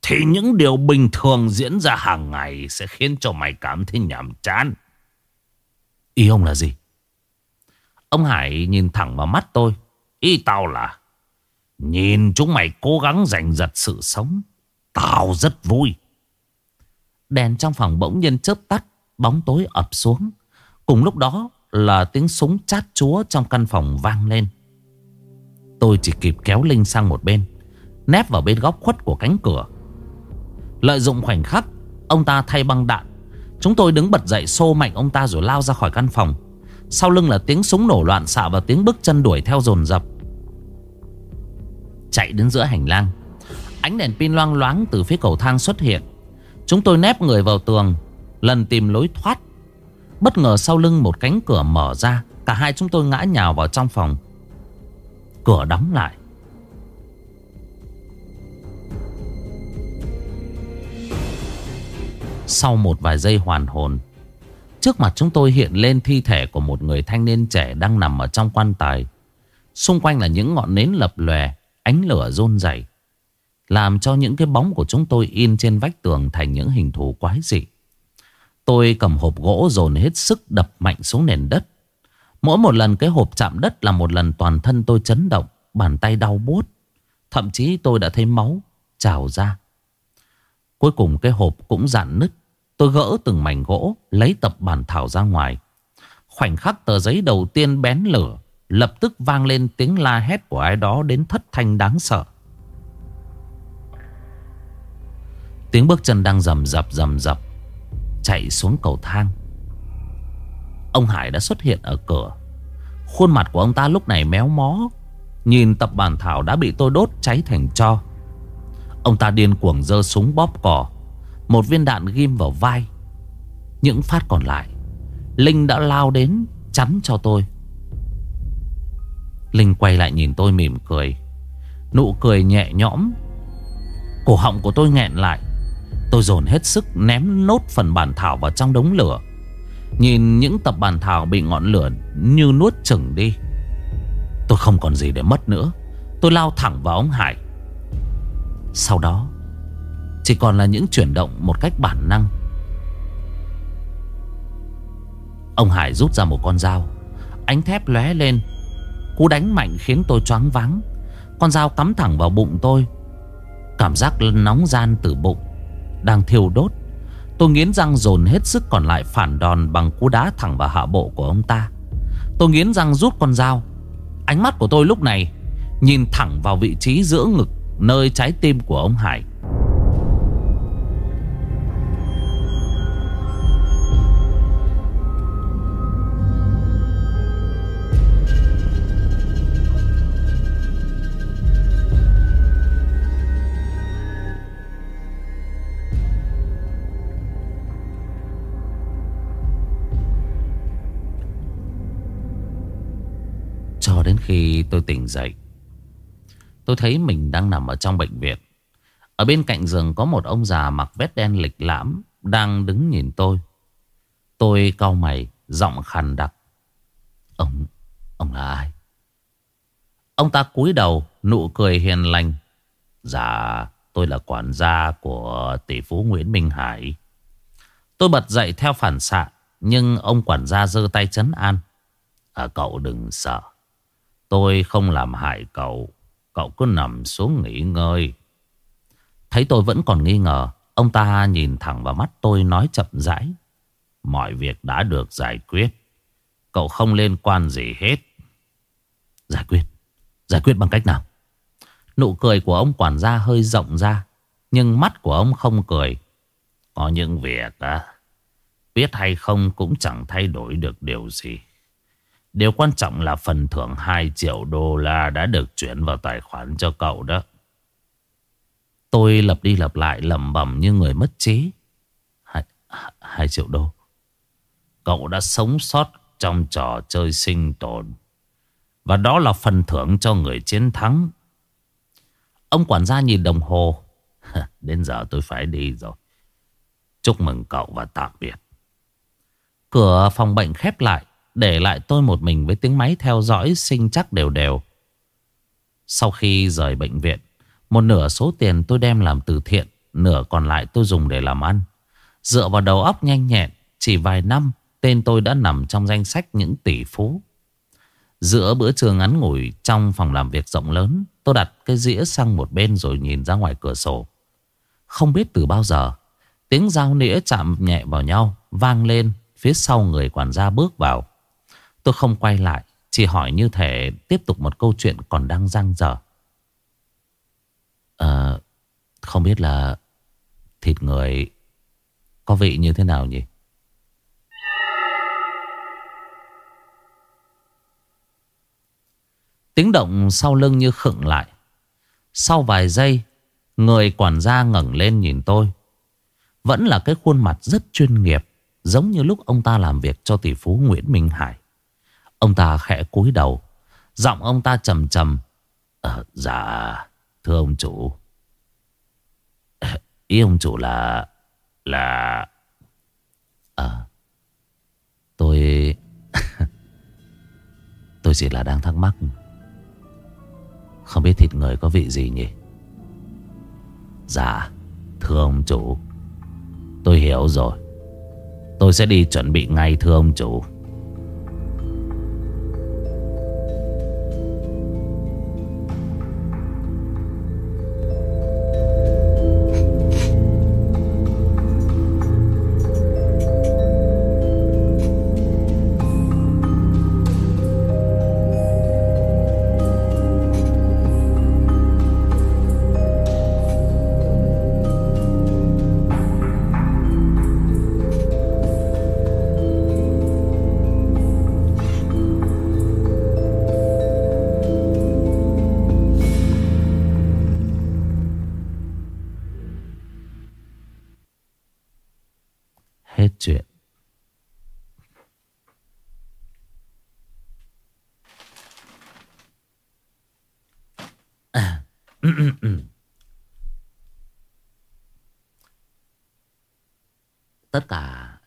thì những điều bình thường diễn ra hàng ngày sẽ khiến cho mày cảm thấy nhàm chán. Ý ông là gì? Ông Hải nhìn thẳng vào mắt tôi. Ý tao là nhìn chúng mày cố gắng giành giật sự sống. Tao rất vui. Đèn trong phòng bỗng nhiên chớp tắt, bóng tối ập xuống. Cùng lúc đó là tiếng súng chát chúa trong căn phòng vang lên. Tôi chỉ kịp kéo Linh sang một bên, nép vào bên góc khuất của cánh cửa. Lợi dụng khoảnh khắc, ông ta thay băng đạn. Chúng tôi đứng bật dậy xô mạnh ông ta rồi lao ra khỏi căn phòng. Sau lưng là tiếng súng nổ loạn xạ và tiếng bước chân đuổi theo dồn dập. Chạy đến giữa hành lang. Ánh đèn pin loang loáng từ phía cầu thang xuất hiện. Chúng tôi nép người vào tường, lần tìm lối thoát. Bất ngờ sau lưng một cánh cửa mở ra, cả hai chúng tôi ngã nhào vào trong phòng. Cửa đóng lại. Sau một vài giây hoàn hồn Trước mặt chúng tôi hiện lên thi thể của một người thanh niên trẻ đang nằm ở trong quan tài. Xung quanh là những ngọn nến lập lòe, Ánh lửa rôn rẩy Làm cho những cái bóng của chúng tôi in trên vách tường thành những hình thù quái dị. Tôi cầm hộp gỗ dồn hết sức đập mạnh xuống nền đất. Mỗi một lần cái hộp chạm đất là một lần toàn thân tôi chấn động, Bàn tay đau buốt. Thậm chí tôi đã thấy máu trào ra. Cuối cùng cái hộp cũng dạn nứt. Tôi gỡ từng mảnh gỗ, Lấy tập bản thảo ra ngoài. Khoảnh khắc tờ giấy đầu tiên bén lửa, Lập tức vang lên tiếng la hét của ai đó Đến thất thanh đáng sợ. Tiếng bước chân đang rầm rập rầm rập, Chạy xuống cầu thang. Ông Hải đã xuất hiện ở cửa. Khuôn mặt của ông ta lúc này méo mó, Nhìn tập bản thảo đã bị tôi đốt cháy thành cho Ông ta điên cuồng giơ súng bóp cỏ một viên đạn ghim vào vai. Những phát còn lại, Linh đã lao đến chắn cho tôi. Linh quay lại nhìn tôi mỉm cười. Nụ cười nhẹ nhõm. Cổ họng của tôi nghẹn lại. Tôi dồn hết sức ném nốt phần bản thảo vào trong đống lửa. Nhìn những tập bản thảo bị ngọn lửa như nuốt chừng đi. Tôi không còn gì để mất nữa. Tôi lao thẳng vào ông Hải. Sau đó chỉ còn là những chuyển động một cách bản năng. Ông Hải rút ra một con dao. Ánh thép lóe lên. Cú đánh mạnh khiến tôi choáng váng. Con dao cắm thẳng vào bụng tôi. Cảm giác nóng gian từ bụng Đang thiêu đốt. Tôi nghiến răng dồn hết sức còn lại phản đòn Bằng cú đá thẳng vào hạ bộ của ông ta. Tôi nghiến răng rút con dao. Ánh mắt của tôi lúc này Nhìn thẳng vào vị trí giữa ngực, Nơi trái tim của ông Hải. Khi tôi tỉnh dậy. Tôi thấy mình đang nằm ở trong bệnh viện. Ở bên cạnh giường có một ông già mặc vest đen lịch lãm Đang đứng nhìn tôi. Tôi cau mày Giọng khàn đặc. Ông, ông là ai? Ông ta cúi đầu Nụ cười hiền lành. Dạ tôi là quản gia của tỷ phú Nguyễn Minh Hải. Tôi bật dậy theo phản xạ Nhưng ông quản gia giơ tay chấn an. À cậu đừng sợ. Tôi không làm hại cậu. Cậu cứ nằm xuống nghỉ ngơi. Thấy tôi vẫn còn nghi ngờ Ông ta nhìn thẳng vào mắt tôi nói chậm rãi. Mọi việc đã được giải quyết. Cậu không liên quan gì hết. Giải quyết? Giải quyết bằng cách nào? Nụ cười của ông quản gia hơi rộng ra Nhưng mắt của ông không cười. Có những việc à, Biết hay không cũng chẳng thay đổi được điều gì. Điều quan trọng là phần thưởng 2 triệu đô la đã được chuyển vào tài khoản cho cậu đó. Tôi lập đi lập lại lẩm bẩm như người mất trí. Hai, hai triệu đô. Cậu đã sống sót trong trò chơi sinh tồn. Và đó là phần thưởng cho người chiến thắng. Ông quản gia nhìn đồng hồ. Đến giờ tôi phải đi rồi. Chúc mừng cậu và tạm biệt. Cửa phòng bệnh khép lại. Để lại tôi một mình với tiếng máy theo dõi sinh chắc đều đều. Sau khi rời bệnh viện, một nửa số tiền tôi đem làm từ thiện, nửa còn lại tôi dùng để làm ăn. Dựa vào đầu óc nhanh nhẹn, chỉ vài năm tên tôi đã nằm trong danh sách những tỷ phú. Giữa bữa trưa ngắn ngủi trong phòng làm việc rộng lớn, tôi đặt cái dĩa sang một bên rồi nhìn ra ngoài cửa sổ. Không biết từ bao giờ, tiếng dao nĩa chạm nhẹ vào nhau, vang lên phía sau người quản gia bước vào. Tôi không quay lại, chỉ hỏi như thể tiếp tục một câu chuyện còn đang răng dở. À, không biết là thịt người có vị như thế nào nhỉ? Tiếng động sau lưng như khựng lại. Sau vài giây, người quản gia ngẩng lên nhìn tôi. Vẫn là cái khuôn mặt rất chuyên nghiệp, giống như lúc ông ta làm việc cho tỷ phú Nguyễn Minh Hải. Ông ta khẽ cúi đầu, giọng ông ta trầm trầm. À, dạ, thưa ông chủ. Ý ông chủ là... là... À, tôi... tôi chỉ là đang thắc mắc. Không biết thịt người có vị gì nhỉ Dạ Thưa ông chủ Tôi hiểu rồi Tôi sẽ đi chuẩn bị ngay thưa ông chủ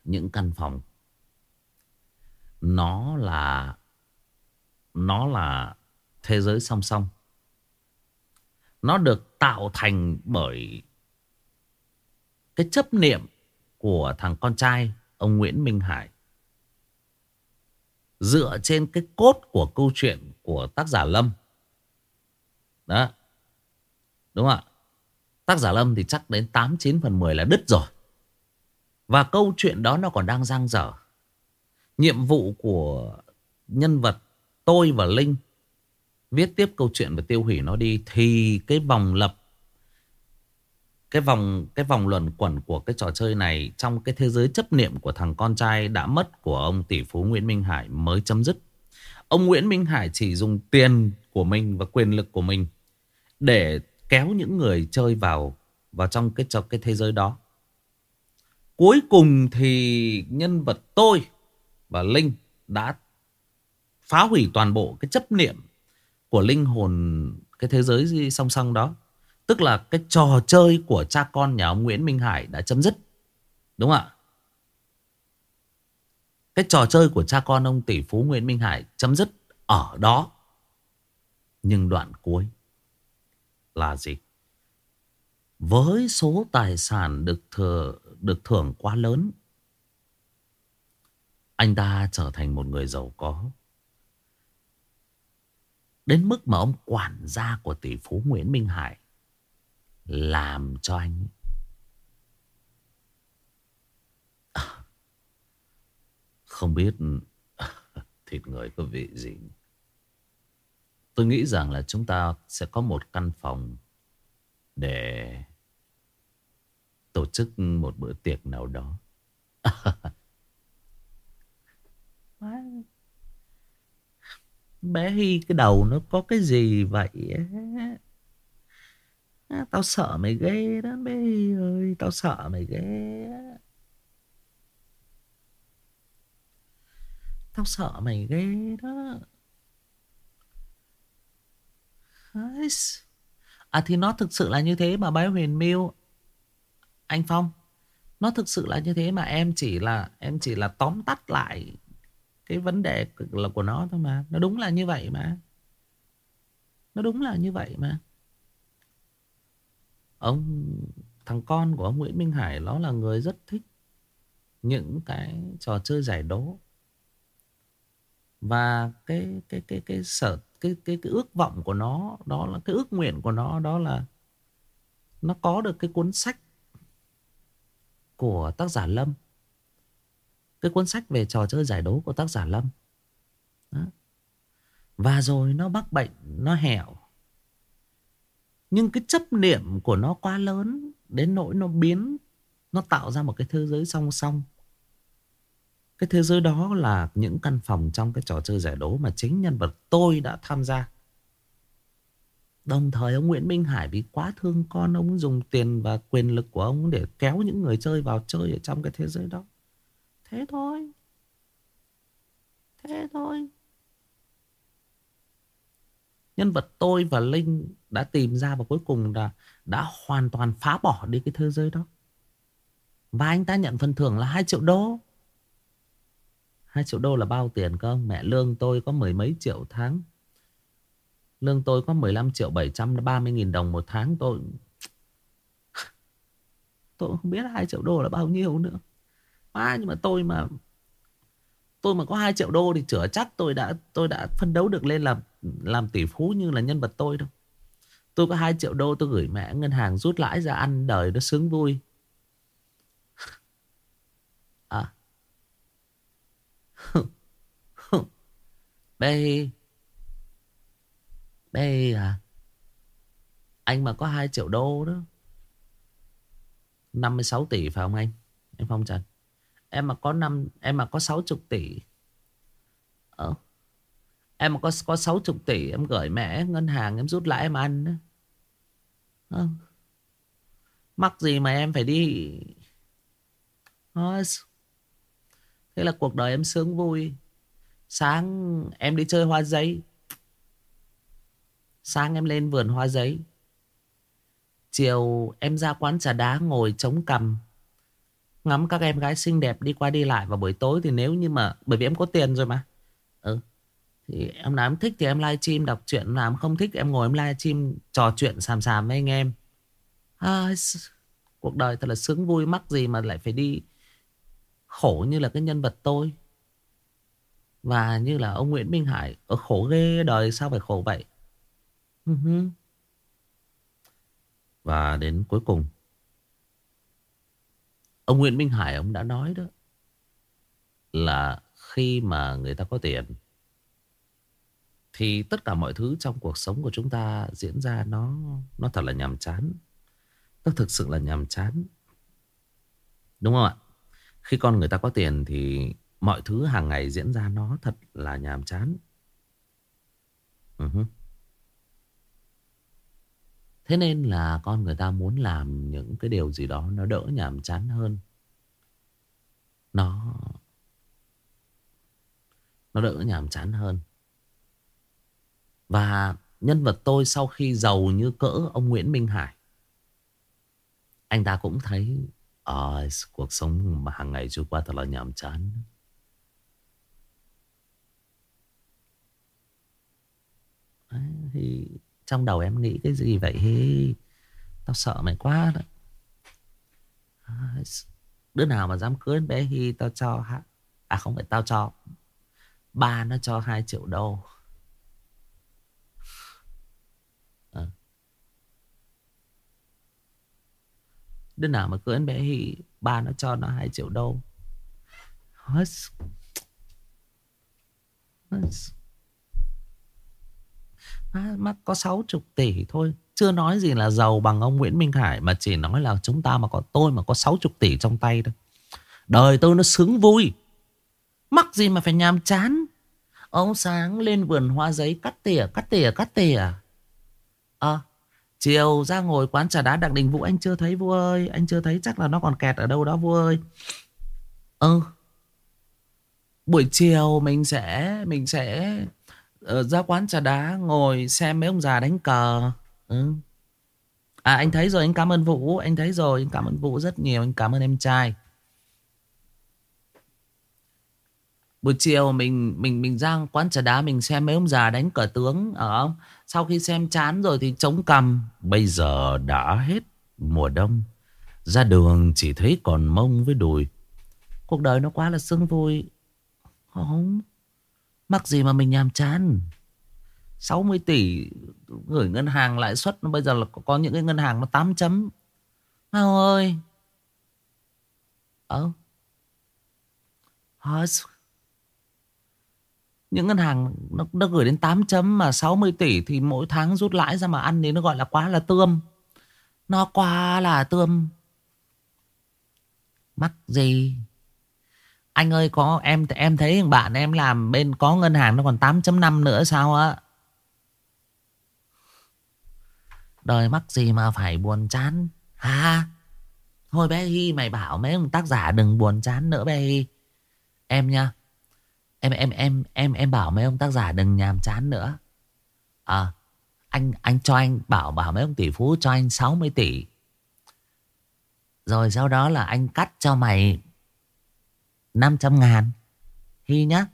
những căn phòng nó là nó là thế giới song song. Nó được tạo thành bởi cái chấp niệm của thằng con trai, ông Nguyễn Minh Hải. Dựa trên cái cốt của câu chuyện của tác giả Lâm. Đó. Đúng không ạ? Tác giả Lâm thì chắc đến 8-9 phần 10 là đứt rồi. Và câu chuyện đó nó còn đang giang dở. Nhiệm vụ của nhân vật tôi và Linh viết tiếp câu chuyện và tiêu hủy nó đi thì cái vòng lập, cái vòng cái vòng luẩn quẩn của cái trò chơi này trong cái thế giới chấp niệm của thằng con trai đã mất của ông tỷ phú Nguyễn Minh Hải mới chấm dứt. Ông Nguyễn Minh Hải chỉ dùng tiền của mình và quyền lực của mình để kéo những người chơi vào vào trong cái trong cái thế giới đó. Cuối cùng thì nhân vật tôi và Linh đã phá hủy toàn bộ cái chấp niệm của linh hồn cái thế giới song song đó. Tức là cái trò chơi của cha con nhà ông Nguyễn Minh Hải đã chấm dứt. Đúng không ạ? Cái trò chơi của cha con ông tỷ phú Nguyễn Minh Hải chấm dứt ở đó. Nhưng đoạn cuối là gì? Với số tài sản được thừa được thưởng quá lớn, anh ta trở thành một người giàu có. Đến mức mà ông quản gia của tỷ phú Nguyễn Minh Hải làm cho anh không biết thịt người có vị gì. Tôi nghĩ rằng là chúng ta sẽ có một căn phòng để tổ chức một bữa tiệc nào đó. Bé Hy cái đầu nó có cái gì vậy? à, Tao sợ mày ghê đó bé ơi Tao sợ mày ghê Tao sợ mày ghê đó. À thì nó thực sự là như thế mà bái huyền miêu anh Phong, Nó thực sự là như thế mà em chỉ là, Em chỉ là tóm tắt lại Cái vấn đề là của nó thôi mà. Nó đúng là như vậy mà. Nó đúng là như vậy mà. Ông, Thằng con của ông Nguyễn Minh Hải Nó là người rất thích Những cái trò chơi giải đố. Và cái cái cái cái sở, cái cái cái ước vọng của nó, đó là, cái ước nguyện của nó, đó là nó có được cái cuốn sách của tác giả Lâm cái cuốn sách về trò chơi giải đố của tác giả Lâm đó. và rồi nó mắc bệnh, nó hẻo nhưng cái chấp niệm của nó quá lớn, đến nỗi nó biến, nó tạo ra một cái thế giới song song cái thế giới đó là những căn phòng trong cái trò chơi giải đố mà chính nhân vật tôi đã tham gia. Đồng thời ông Nguyễn Minh Hải vì quá thương con, ông dùng tiền và quyền lực của ông để kéo những người chơi vào chơi ở trong cái thế giới đó. Thế thôi. Thế thôi. Nhân vật tôi và Linh đã tìm ra và cuối cùng là đã hoàn toàn phá bỏ đi cái thế giới đó. Và anh ta nhận phần thưởng là 2 triệu đô. 2 triệu đô là bao tiền cơ ông? Mẹ lương tôi có mười mấy triệu tháng. Lương tôi có 15 triệu 730 nghìn đồng một tháng tôi... Tôi không biết 2 triệu đô là bao nhiêu nữa. À, nhưng mà tôi mà... Tôi mà có 2 triệu đô thì chữa chắc tôi đã tôi đã phân đấu được lên làm làm tỷ phú như là nhân vật tôi đâu. Tôi có 2 triệu đô tôi gửi mẹ ngân hàng rút lãi ra ăn đời nó sướng vui. À Bê đây à Anh mà có 2 triệu đô đó. 56 tỷ phải không anh? Em Phong Trần. Em mà có 5 Em mà có 60 tỷ. Ờ. Em mà có, có 60 tỷ Em gửi mẹ ngân hàng em rút lãi em ăn đó. Ờ. Mắc gì mà em phải đi? Ờ. Thế là cuộc đời em sướng vui. Sáng em đi chơi hoa giấy. Sáng em lên vườn hoa giấy. Chiều em ra quán trà đá ngồi chống cằm. Ngắm các em gái xinh đẹp đi qua đi lại Và buổi tối thì nếu như mà Bởi vì em có tiền rồi mà. Ừ. Thì em nào em thích thì em live stream đọc truyện làm không thích em ngồi em live stream Trò chuyện sàm sàm với anh em. À, Cuộc đời thật là sướng vui Mắc gì mà lại phải đi Khổ như là cái nhân vật tôi. Và như là ông Nguyễn Minh Hải Ở khổ ghê đời sao phải khổ vậy? Uh-huh. Và đến cuối cùng Ông Nguyễn Minh Hải, ông đã nói đó, Là khi mà người ta có tiền, Thì tất cả mọi thứ trong cuộc sống của chúng ta diễn ra nó nó thật là nhàm chán Nó thực sự là nhàm chán Đúng không ạ? Khi con người ta có tiền thì mọi thứ hàng ngày diễn ra nó thật là nhàm chán. Uh-huh. Thế nên là con người ta muốn làm những cái điều gì đó nó đỡ nhàm chán hơn. Nó nó đỡ nhàm chán hơn. Và nhân vật tôi sau khi giàu như cỡ ông Nguyễn Minh Hải anh ta cũng thấy à, cuộc sống mà hàng ngày trôi qua thật là nhàm chán. Thì trong đầu em nghĩ cái gì vậy? Hi tao sợ mày quá đó. Đứa nào mà dám cưới bé Hi tao cho hả? À không phải tao cho. Ba nó cho 2 triệu đô. À. đứa nào mà cưới bé Hi ba nó cho nó 2 triệu đô. Hết. Hết. Mắt có 60 tỷ thôi. Chưa nói gì là giàu bằng ông Nguyễn Minh Hải Mà chỉ nói là chúng ta mà có tôi mà có 60 tỷ trong tay thôi. Đời tôi nó sướng vui. Mắc gì mà phải nhàm chán? Ông sáng lên vườn hoa giấy cắt tỉa cắt tỉa cắt tỉa. Ờ Chiều ra ngồi quán trà đá Đặng Đình Vũ, anh chưa thấy vua ơi. Anh chưa thấy chắc là nó còn kẹt ở đâu đó, vua ơi. Ừ. Buổi chiều mình sẽ Mình sẽ Ờ, ra quán trà đá, Ngồi xem mấy ông già đánh cờ. Ừ. À anh thấy rồi, anh cảm ơn Vũ, Anh thấy rồi, anh cảm ơn Vũ rất nhiều, Anh cảm ơn em trai. Buổi chiều mình mình mình ra quán trà đá, mình xem mấy ông già đánh cờ tướng ở không? Sau khi xem chán rồi thì chống cằm. Bây giờ đã hết mùa đông. Ra đường chỉ thấy còn mông với đùi. Cuộc đời nó quá là sương vui. Không mắc gì mà mình nhàm chán 60 tỷ gửi ngân hàng lãi suất bây giờ là có những cái ngân hàng nó 8 chấm Mau ơi Ờ những ngân hàng nó, nó gửi đến 8 chấm mà 60 tỷ thì mỗi tháng rút lãi ra mà ăn thì nó gọi là quá là tươm. Nó quá là tươm. Mắc gì? Anh ơi có em em thấy bạn em làm bên có ngân hàng nó còn 8.5 nữa sao á? Đời mắc gì mà phải buồn chán? Ha? Thôi bé Hi mày bảo mấy ông tác giả đừng buồn chán nữa bé Hi, Em nha. Em em em em em bảo mấy ông tác giả đừng nhàm chán nữa. À anh anh cho anh bảo bảo mấy ông tỷ phú cho anh 60 tỷ. Rồi sau đó là anh cắt cho mày 500 ngàn. Hy nhá.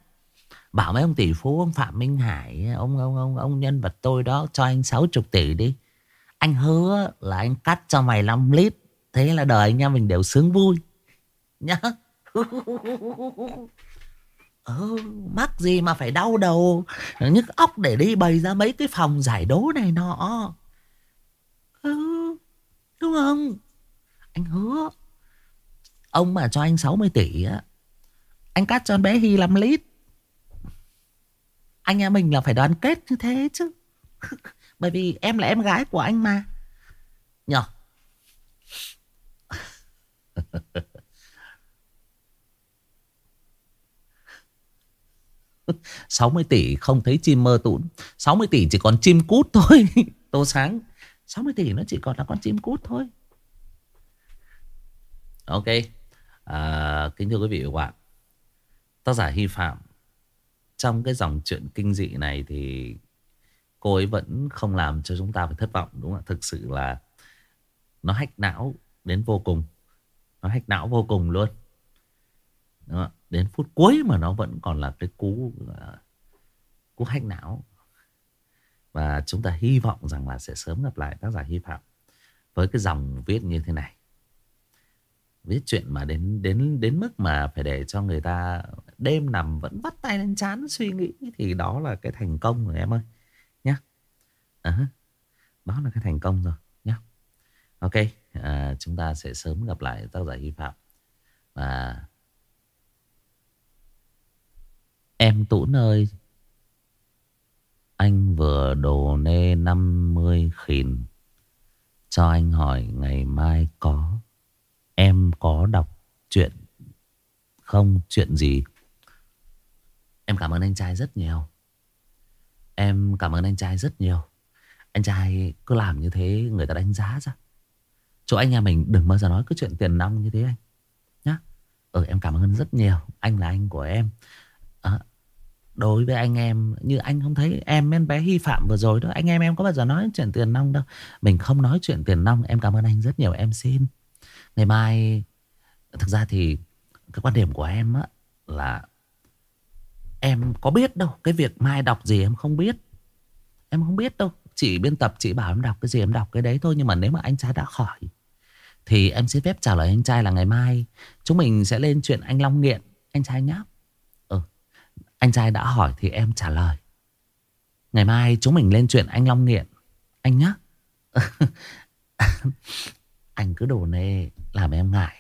Bảo mấy ông tỷ phú Ông Phạm Minh Hải Ông ông ông ông nhân vật tôi đó Cho anh 60 tỷ đi. Anh hứa là anh cắt cho mày 5 lít. Thế là đời anh em mình đều sướng vui. Nhá. Ừ, mắc gì mà phải đau đầu. Nhức óc để đi bày ra mấy cái phòng giải đố này nọ. Ừ, đúng không? Anh hứa. Ông mà cho anh 60 tỷ á anh cắt cho bé Hy 5 lít anh em mình là phải đoàn kết như thế chứ. Bởi vì em là em gái của anh mà. Nào. Sáu mươi tỷ không thấy chim mơ tụn. Sáu mươi tỷ chỉ còn chim cút thôi. Tô sáng. 60 tỷ nó chỉ còn là con chim cút thôi. Ok. À, Kính thưa quý vị và các bạn. Tác giả Hy Phạm, Trong cái dòng chuyện kinh dị này thì Cô ấy vẫn không làm cho chúng ta phải thất vọng, đúng không ạ? Thực sự là Nó hách não đến vô cùng, Nó hách não vô cùng luôn. Đúng không? Đến phút cuối mà nó vẫn còn là cái cú à, Cú hách não. Và chúng ta hy vọng rằng là sẽ sớm gặp lại tác giả Hy Phạm Với cái dòng viết như thế này. Viết chuyện mà đến đến đến mức mà phải để cho người ta đêm nằm vẫn bắt tay lên chán suy nghĩ Thì đó là cái thành công rồi em ơi Nhá. À, Đó là cái thành công rồi nhá. Ok à, Chúng ta sẽ sớm gặp lại tác giả Hy Phạm. Và Em Tũn ơi Anh vừa đồ nê 50 khìn Cho anh hỏi ngày mai có Em có đọc chuyện Không chuyện gì? Em cảm ơn anh trai rất nhiều. Em cảm ơn anh trai rất nhiều. Anh trai cứ làm như thế Người ta đánh giá ra. Chỗ anh nhà mình đừng bao giờ nói cái chuyện tiền nong như thế anh Nhá. Ừ em cảm ơn rất nhiều. Anh là anh của em. À, đối với anh em như anh không thấy em em bé Hy Phạm vừa rồi đó anh em em có bao giờ nói chuyện tiền nong đâu. Mình không nói chuyện tiền nong em cảm ơn anh rất nhiều. Em xin. Ngày mai thực ra thì cái quan điểm của em á là em có biết đâu, cái việc mai đọc gì em không biết em không biết đâu chỉ biên tập, chỉ bảo em đọc cái gì em đọc cái đấy thôi nhưng mà nếu mà anh trai đã khỏi, thì em xin phép trả lời anh trai là ngày mai chúng mình sẽ lên chuyện anh Long nghiện anh trai nhé ừ. anh trai đã hỏi thì em trả lời. Ngày mai chúng mình lên chuyện anh Long nghiện. Anh nhá. anh cứ đổ nê, làm em ngại.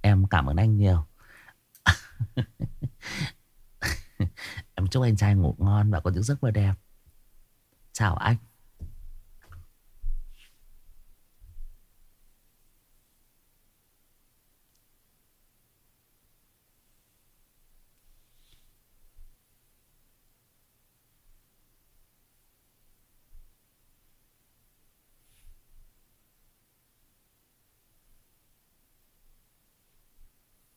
Em cảm ơn anh nhiều. em chúc anh trai ngủ ngon và có những giấc mơ đẹp. Chào anh.